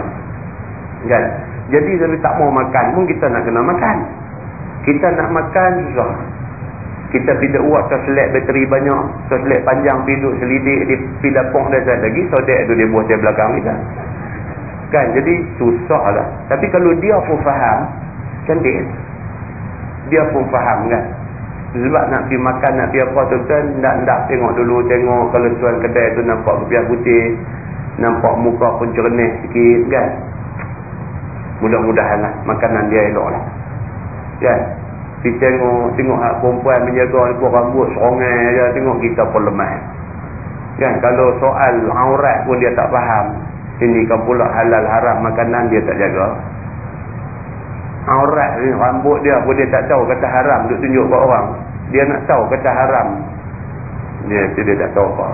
Kan? Jadi kalau tak mau makan pun kita nak kena makan. Kita nak makan susah kita tidak buat terselek bateri banyak terselek panjang piduk selidik di pilapong dan sebagainya. Lagi so dia dia buat di belakang kita kan? Jadi susah lah tapi kalau dia pun faham cantik. Dia pun faham kan? Sebab nak pergi makan nak pergi apa tu kan? Nak tengok dulu tengok kalau tuan kedai tu nampak kepiah putih nampak muka pun cernih sikit kan? Mudah-mudahan lah makanan dia elok lah kan kita tengok tengok hak perempuan menjaga ni rambut serongai aja tengok kita pun lemah. Kan kalau soal aurat pun dia tak faham. Ini kan pula halal haram makanan dia tak jaga. Aurat ni rambut dia pun dia tak tahu kata haram duk tunjuk kat orang. Dia nak tahu kata haram. Dia dia tak tahu apa.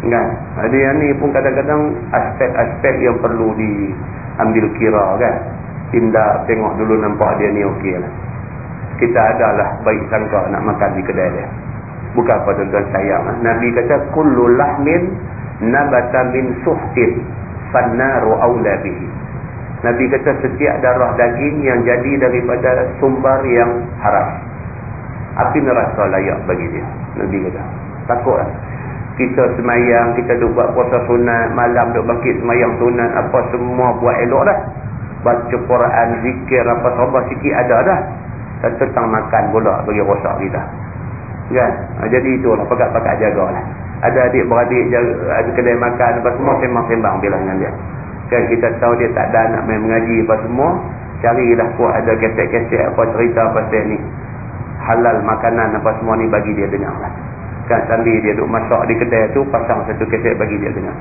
Kan? Yang ni pun kadang-kadang aspek-aspek yang perlu diambil kira kan? Tindak tengok dulu nampak dia ni okey lah kita adalah baik sangka nak makan di kedai dia. Bukan apa tuan-tuan sayang. Nabi kata, Kullu lahmin nabata min suhtin fannaru awla bihi. Nabi kata, setiap darah daging yang jadi daripada sumber yang haram. Api neraka layak bagi dia. Nabi kata, takutlah. Kita semayang, kita duk buat puasa sunat, malam duk bangkit semayang sunat, apa semua buat elok dah. Baca Quran, zikir, apa sabar sikit ada dah tentang makan pula bagi rosak kita. Kan? Ha, jadi itulah pakat-pakat jagalah. Ada adik-beradik ada kedai makan apa semua sembang-sembang bilang dengan dia. Kan? Kita tahu dia tak ada anak main mengaji apa semua. Carilah kuat ada keset-keset apa cerita pasal ni. Halal makanan apa semua ni bagi dia dengar lah. Kan? Sambil dia duduk masak di kedai tu pasang satu keset bagi dia dengar.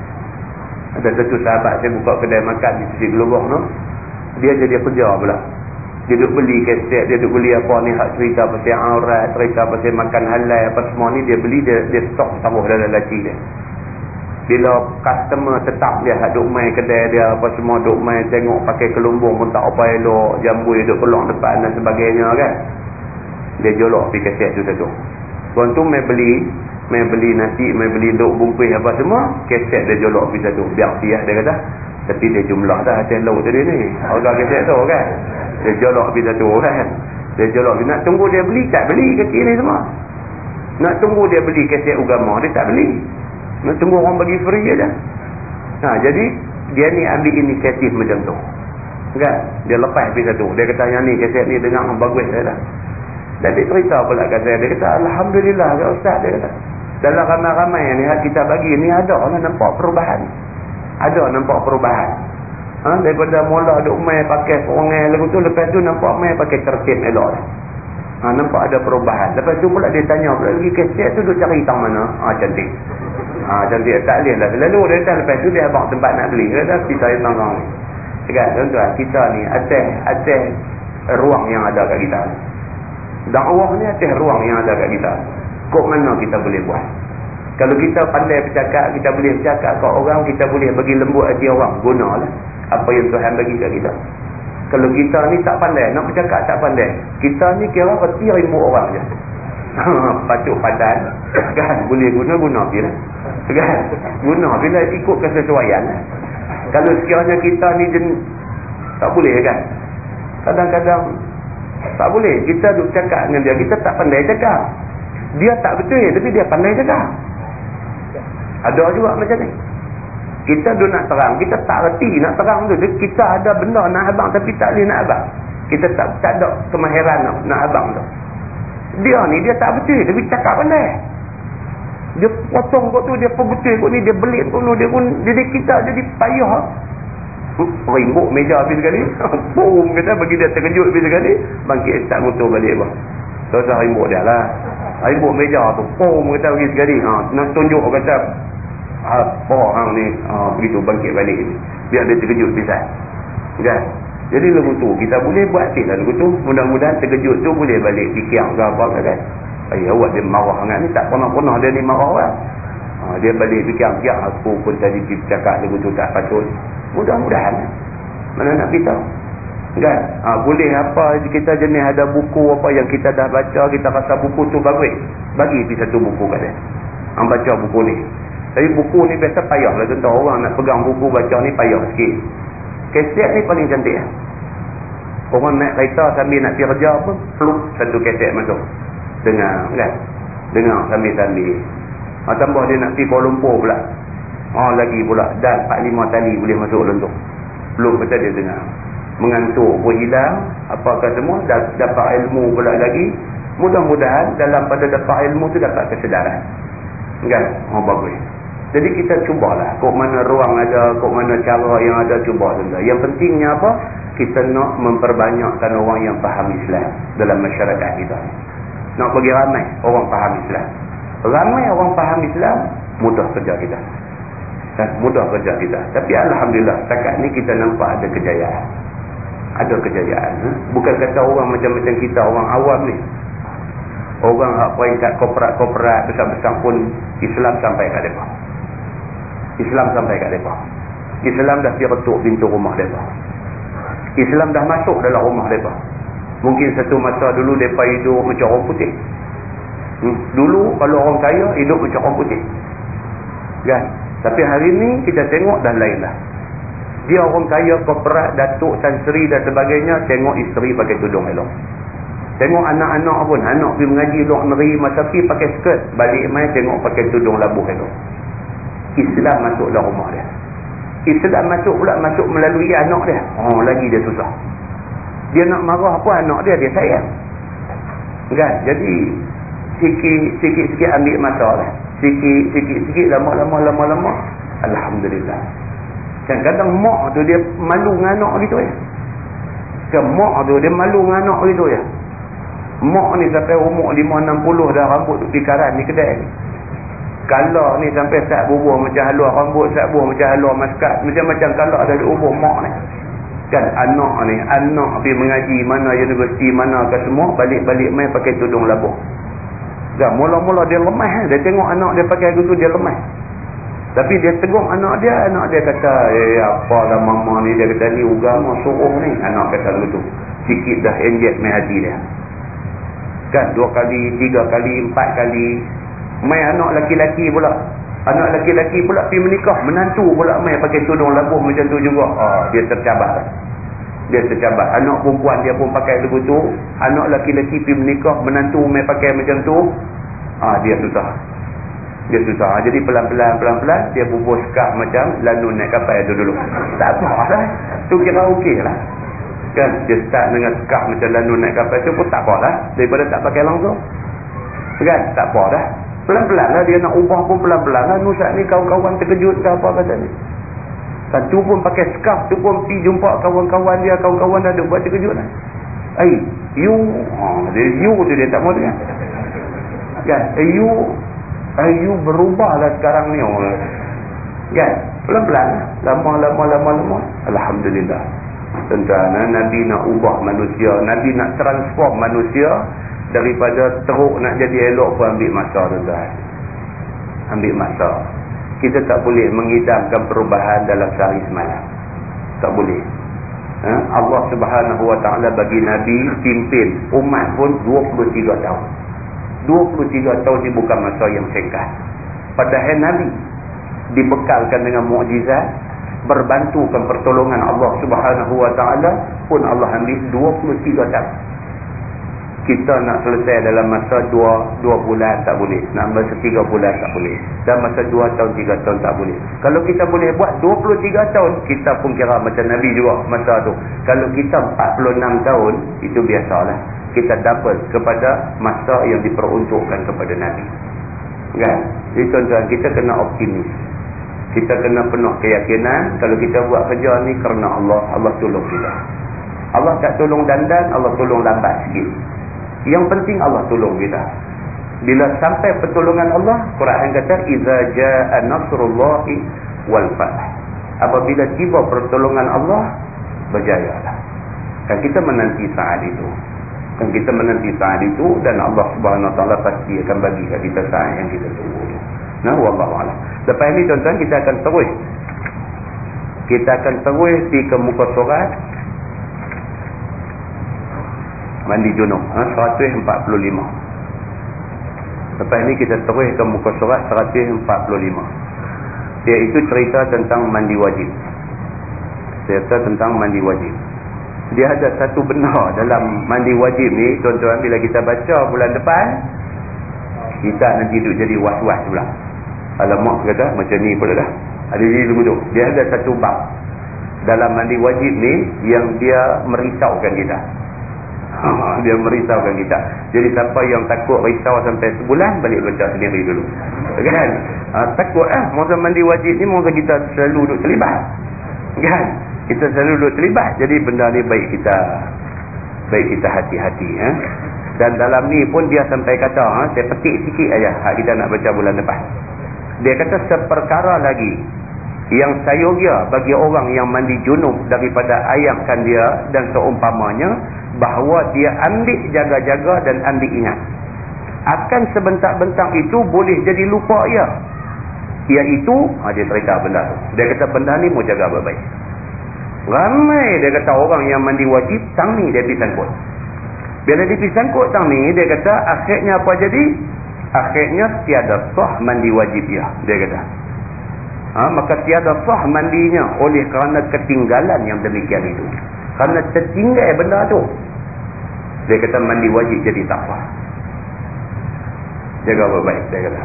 Ada satu sahabat saya buka kedai makan di sisi gelobok tu. Dia jadi kerja pula dia duk beli kaset, dia duk beli apa ni hak cerita pasal aurat, cerita pasal makan halal apa semua ni dia beli dia dia stok taruh dalam laci dia. bila customer tetap dia duk main kedai dia apa semua duk main tengok pakai kelumbung pun tak apa elok jambui duk keluar depan dan sebagainya kan? Dia jolok pergi kaset tu satu. Tuan tu main beli main beli nasi main beli duk bungkus apa semua kaset dia jolok pergi satu. Biar siap dia kata. Tapi dia jumlah dah macam laut tadi ni. Harga kaset tu kan dia jolok pergi satu kan dia jolok nak tunggu dia beli tak beli kecil ni semua nak tunggu dia beli kaset agama dia tak beli nak tunggu orang bagi free je dah. Ha, jadi, dia ni ambil inisiatif macam tu. Kan? Dia lepas pergi satu. Dia kata, yang ni, kaset ni dengar bagus saya dah. Dan dia cerita pula kat saya. Dia kata, Alhamdulillah, ya Ustaz. Dia kata, dalam ramai-ramai ni kita bagi ni ada lah nampak perubahan. Ada nampak perubahan. Ha? Daripada mula duk main pakai perangai lagu tu. Lepas tu nampak main pakai tertib elok. Ha, nampak ada perubahan. Lepas tu pula dia tanya pula lagi kaset tu duk cari tang mana. Ha, cantik. Ha, dan dia tak boleh lah. Lalu dia datang lepas tu dia abang tempat nak beli. Dia dah kita yang tanggung ni. Kan, tuan-tuan, kita ni atas, atas ruang yang ada kat kita. Dakwah ni atas ruang yang ada kat kita. Kok mana kita boleh buat? Kalau kita pandai bercakap, kita boleh bercakap kat orang, kita boleh bagi lembut hati orang. Gunalah apa yang Tuhan bagi kat kita. Kalau kita ni tak pandai, nak bercakap tak pandai. Kita ni kira peti ribu orang je. Patut padan. Kan, boleh guna-guna bila kan guna bila ikut kesesuaian kalau sekiranya kita ni jen, tak boleh kan kadang-kadang tak boleh kita duk cakap dengan dia kita tak pandai cakap dia tak betul tapi dia pandai cakap ada juga macam ni kita duk nak terang kita tak reti nak terang tu. Kita ada benda nak abang tapi tak boleh nak abang. Kita tak, tak ada kemahiran nak, nak abang tu. Dia ni dia tak betul. Tapi cakap pandai. Dia potong kot tu dia pergutil kot ni dia belit kot tu dia pun jadi kita jadi payah rimbuk meja habis sekali. Boom kata bagi dia terkejut habis sekali. Bangkit start motor balik bah so rimbuk dia lah. Rimbuk meja tu boom kata bagi sekali. Ha, nak tunjuk kata apa hang ni ha, begitu bangkit balik biar dia terkejut bisa kan jadi lagu tu kita boleh buat sikit lah lagu tu mudah-mudahan terkejut tu boleh balik fikir ke apa kan Eh awak dia marah sangat ni tak pernah-pernah dia ni marah orang. Ha, dia balik fikir-fikir aku pun tadi cakap lagu tu tak patut. Mudah-mudahan. Mana nak kita? Kan? Ha, boleh apa kita jenis ada buku apa yang kita dah baca kita rasa buku tu bagus. Bagi pergi satu buku kat dia. Baca buku ni. Tapi buku ni biasa payah lah. Contoh orang nak pegang buku baca ni payah sikit. Keset ni paling cantik. Orang naik kereta sambil nak pergi kerja pun, peluk satu keset masuk. Dengar kan? Dengar sambil-sambil. Ha, tambah dia nak pergi Kuala Lumpur pula. Ha, lagi pula. Dan 4-5 tali boleh masuk lentuk belum kata dia dengar. Mengantuk pun hilang. Apakah semua? Dapat ilmu pula lagi. Mudah-mudahan dalam pada dapat ilmu tu dapat kesedaran. Kan? Oh bagus jadi kita cubalah. Kok mana ruang ada kok mana cara yang ada cuba juga yang pentingnya apa? Kita nak memperbanyakkan orang yang faham Islam dalam masyarakat kita. Nak bagi ramai orang faham Islam. Ramai orang faham Islam mudah kerja kita. Kan? mudah kerja kita. Tapi Alhamdulillah setakat ni kita nampak ada kejayaan. Ada kejayaan ha? bukan kata orang macam-macam kita orang awam ni. Orang peringkat korporat-korporat besar-besar pun Islam sampai kat mereka Islam sampai kat mereka Islam dah pergi retuk pintu rumah mereka Islam dah masuk dalam rumah mereka Mungkin satu masa dulu mereka hidup macam orang putih. Hmm. Dulu kalau orang kaya hidup macam orang putih. Kan? Tapi hari ni kita tengok dah lain lah. Dia orang kaya, korporat, datuk, sanseri dan sebagainya. Tengok isteri pakai tudung elok. Tengok anak-anak pun. Anak pergi mengaji luar negeri. Masa pergi pakai skirt. Balik main tengok pakai tudung labuh elok. Islam masuk dalam rumah dia. Islam masuk pula masuk melalui anak dia. Oh, lagi dia susah. Dia nak marah apa anak dia dia sayang. Kan? Jadi sikit-sikit ambil masa lah sikit-sikit lama-lama lama-lama Alhamdulillah. Kan kadang mak tu dia malu dengan anak gitu ya. Kan mak tu dia malu dengan anak gitu ya. Mak ni sampai umur 5-60 dah rambut pikaran ni kedai ni kalau ni sampai saat bubuh macam haluan rambut saat bubuh macam haluan maskat macam-macam kalau ada di umur mak ni kan anak ni anak pergi mengaji mana universiti mana ke semua balik-balik main pakai tudung labuh kan mula-mula dia lemah dia tengok anak dia pakai gitu dia lemah Tapi dia tegur anak dia, anak dia kata, eh apalah mama ni, dia kata ni ugama suruh ni. Anak kata begitu. Sikit dah injek main hati dia. Kan dua kali, tiga kali, empat kali. Main anak laki-laki pula. Anak laki-laki pula pergi menikah. Menantu pula main pakai tudung labuh macam tu juga. Ah, dia tercabar. Dia tercabar. Anak perempuan dia pun pakai begitu. Anak laki-laki pergi menikah. Menantu main pakai macam tu. Ah, dia susah dia susah. Jadi pelan-pelan, pelan-pelan, dia bubuh skaf macam lalu naik kapal itu dulu. Tak apa lah. Tu kira okey lah. Kan? Dia start dengan skaf macam lalu naik kapal itu pun tak apa lah. Daripada tak pakai langsung. Kan? Tak apa dah. Pelan-pelan lah dia nak ubah pun pelan-pelan lah. Nusak ni kawan-kawan terkejut ke apa kata ni. Dan tu pun pakai skaf tu pun pergi jumpa kawan-kawan dia. Kawan-kawan dah ada buat terkejut lah. Eh, you. Oh, dia, you tu dia tak mau dengar. Kan? Eh, you Ayu berubahlah sekarang ni orang. Kan? Pelan-pelan. Lama-lama lama-lama. Alhamdulillah. Tentang Nabi nak ubah manusia. Nabi nak transform manusia. Daripada teruk nak jadi elok pun ambil masa tuan Ambil masa. Kita tak boleh mengidamkan perubahan dalam sehari semalam. Tak boleh. Ha? Allah subhanahu wa ta'ala bagi Nabi pimpin umat pun 23 tahun. 23 tahun ini bukan masa yang singkat. Padahal Nabi dibekalkan dengan mukjizat, berbantukan pertolongan Allah Subhanahu wa taala pun Allah ambil 23 tahun. Kita nak selesai dalam masa 2 2 bulan tak boleh. Nak masa 3 bulan tak boleh. Dan masa 2 tahun 3 tahun tak boleh. Kalau kita boleh buat 23 tahun, kita pun kira macam Nabi juga masa tu. Kalau kita 46 tahun, itu biasalah kita dapat kepada masa yang diperuntukkan kepada Nabi. Kan? Jadi tuan-tuan, kita kena optimis. Kita kena penuh keyakinan kalau kita buat kerja ni kerana Allah, Allah tolong kita. Allah tak tolong dandan, Allah tolong lambat sikit. Yang penting Allah tolong kita. Bila sampai pertolongan Allah, Quran kata iza jaa nasrullahi wal fath. Apabila tiba pertolongan Allah, berjayalah. Dan kita menanti saat itu dan kita menanti saat itu dan Allah Subhanahu Taala pasti akan bagi kita saat yang kita tunggu. Nah, wallahu a'lam. Lepas ini tuan-tuan kita akan terus kita akan terus di ke muka surat mandi junub ha, 145 lepas ini kita terus ke muka surat 145 iaitu cerita tentang mandi wajib. Cerita tentang mandi wajib. Dia ada satu benar dalam mandi wajib ni tuan-tuan bila kita baca bulan depan kita nanti duduk jadi was-was pula. Alamak kata macam ni pula dah. Ada jadi duduk. Dia ada satu bab dalam mandi wajib ni yang dia merisaukan kita dia merisaukan kita. Jadi siapa yang takut risau sampai sebulan balik baca sendiri dulu. Kan? Ha, takut eh masa mandi wajib ni masa kita selalu duduk terlibat. Kan? Kita selalu duduk terlibat jadi benda ni baik kita baik kita hati-hati eh? dan dalam ni pun dia sampai kata ha? saya petik sikit aja hak kita nak baca bulan depan dia kata seperkara lagi yang sayogia bagi orang yang mandi junub daripada ayamkan dia dan seumpamanya bahawa dia ambil jaga-jaga dan ambil ingat akan sebentar-bentar itu boleh jadi lupa ia iaitu ha, dia cerita benda tu dia kata benda ni mau jaga baik-baik Ramai dia kata orang yang mandi wajib, tang ni dia pergi sangkut. Bila dia pergi sangkut tang ni, dia kata akhirnya apa jadi? Akhirnya tiada sah mandi wajib dia. Dia kata. Ha, maka tiada sah mandinya oleh kerana ketinggalan yang demikian itu. Kerana tertinggal benda tu. Dia kata mandi wajib jadi tak sah. Jaga baik-baik, dia kata.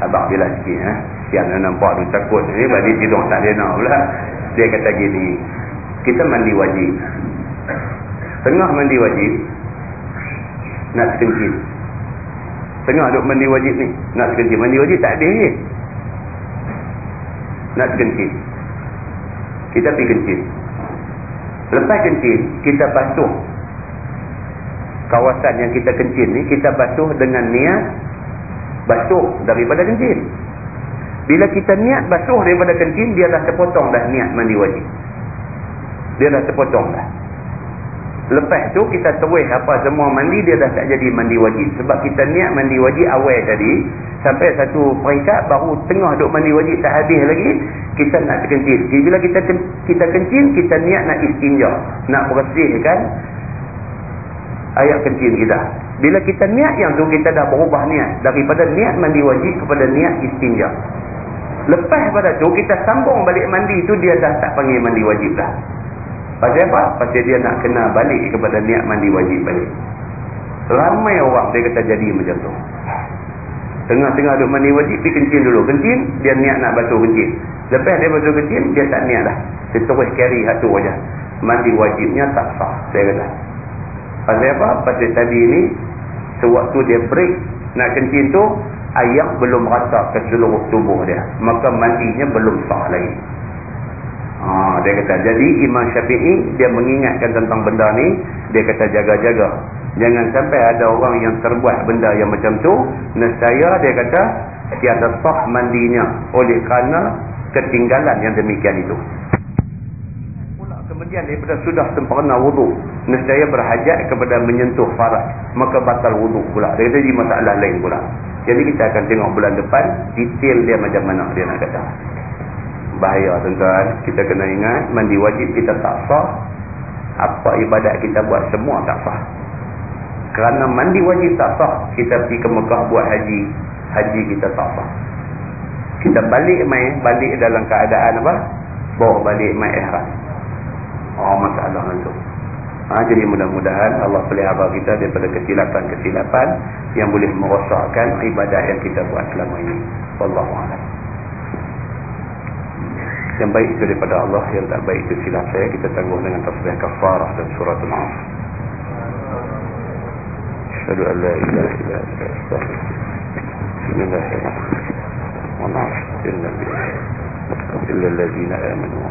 Sabar bila sikit. Eh? Yang nampak tu takut ni bagi tidur tak dia nak pula. Dia kata gini, kita mandi wajib. Tengah mandi wajib nak sekencing. Tengah duk mandi wajib ni, nak sekencing. Mandi wajib tak ada ni. Nak sekencing. Kita pergi kencing. Lepas kencing, kita basuh kawasan yang kita kencing ni, kita basuh dengan niat basuh daripada kencing. Bila kita niat basuh daripada kencing, dia dah terpotong dah niat mandi wajib. Dia dah terpotong dah. Lepas tu kita terus apa semua mandi dia dah tak jadi mandi wajib. Sebab kita niat mandi wajib awal tadi. Sampai satu peringkat baru tengah duk mandi wajib tak habis lagi. Kita nak kencing. Jadi bila kita kita kencing kita niat nak istinja. Nak bersihkan ayat kencing kita. Bila kita niat yang tu kita dah berubah niat. Daripada niat mandi wajib kepada niat istinja. Lepas pada tu kita sambung balik mandi tu dia dah tak panggil mandi wajib dah. Pasal apa? Pasal dia nak kena balik kepada niat mandi wajib balik. Ramai orang dia kata jadi macam tu. Tengah-tengah duduk mandi wajib, dia kencing dulu. Kencing, dia niat nak basuh kencing. Lepas dia basuh kencing, dia tak niat dah. Dia terus carry satu aja. Mandi wajibnya tak sah, saya kata. Pasal apa? Pasal tadi ni, sewaktu dia break, nak kencing tu, ayak belum rata ke seluruh tubuh dia. Maka mandinya belum sah lagi. Ha, dia kata, jadi Imam Syafi'i, dia mengingatkan tentang benda ni, dia kata jaga-jaga. Jangan sampai ada orang yang terbuat benda yang macam tu, nescaya dia kata, tiada sah mandinya oleh kerana ketinggalan yang demikian itu. Kemudian daripada sudah sempurna wudhu, nescaya berhajat kepada menyentuh farat, maka batal wudhu pula. Dia kata, jadi masalah lain pula. Jadi kita akan tengok bulan depan, detail dia macam mana dia nak kata bahaya tuan-tuan. Kita kena ingat mandi wajib kita tak sah. Apa ibadat kita buat semua tak sah. Kerana mandi wajib tak sah kita pergi ke Mekah buat haji. Haji kita tak sah. Kita balik main balik dalam keadaan apa? Bawa balik main ihram. Oh masalah itu ha, jadi mudah-mudahan Allah pelihara kita daripada kesilapan-kesilapan yang boleh merosakkan ibadat yang kita buat selama ini. Wallahu'alam yang baik itu daripada Allah yang tak baik itu silap saya. Kita tangguh dengan tasbih kafarah dan surat al-af asyhadu an la illa anta astaghfiruka bismillahirrahmanirrahim wa na'udzu billahi illa alladhina amanu wa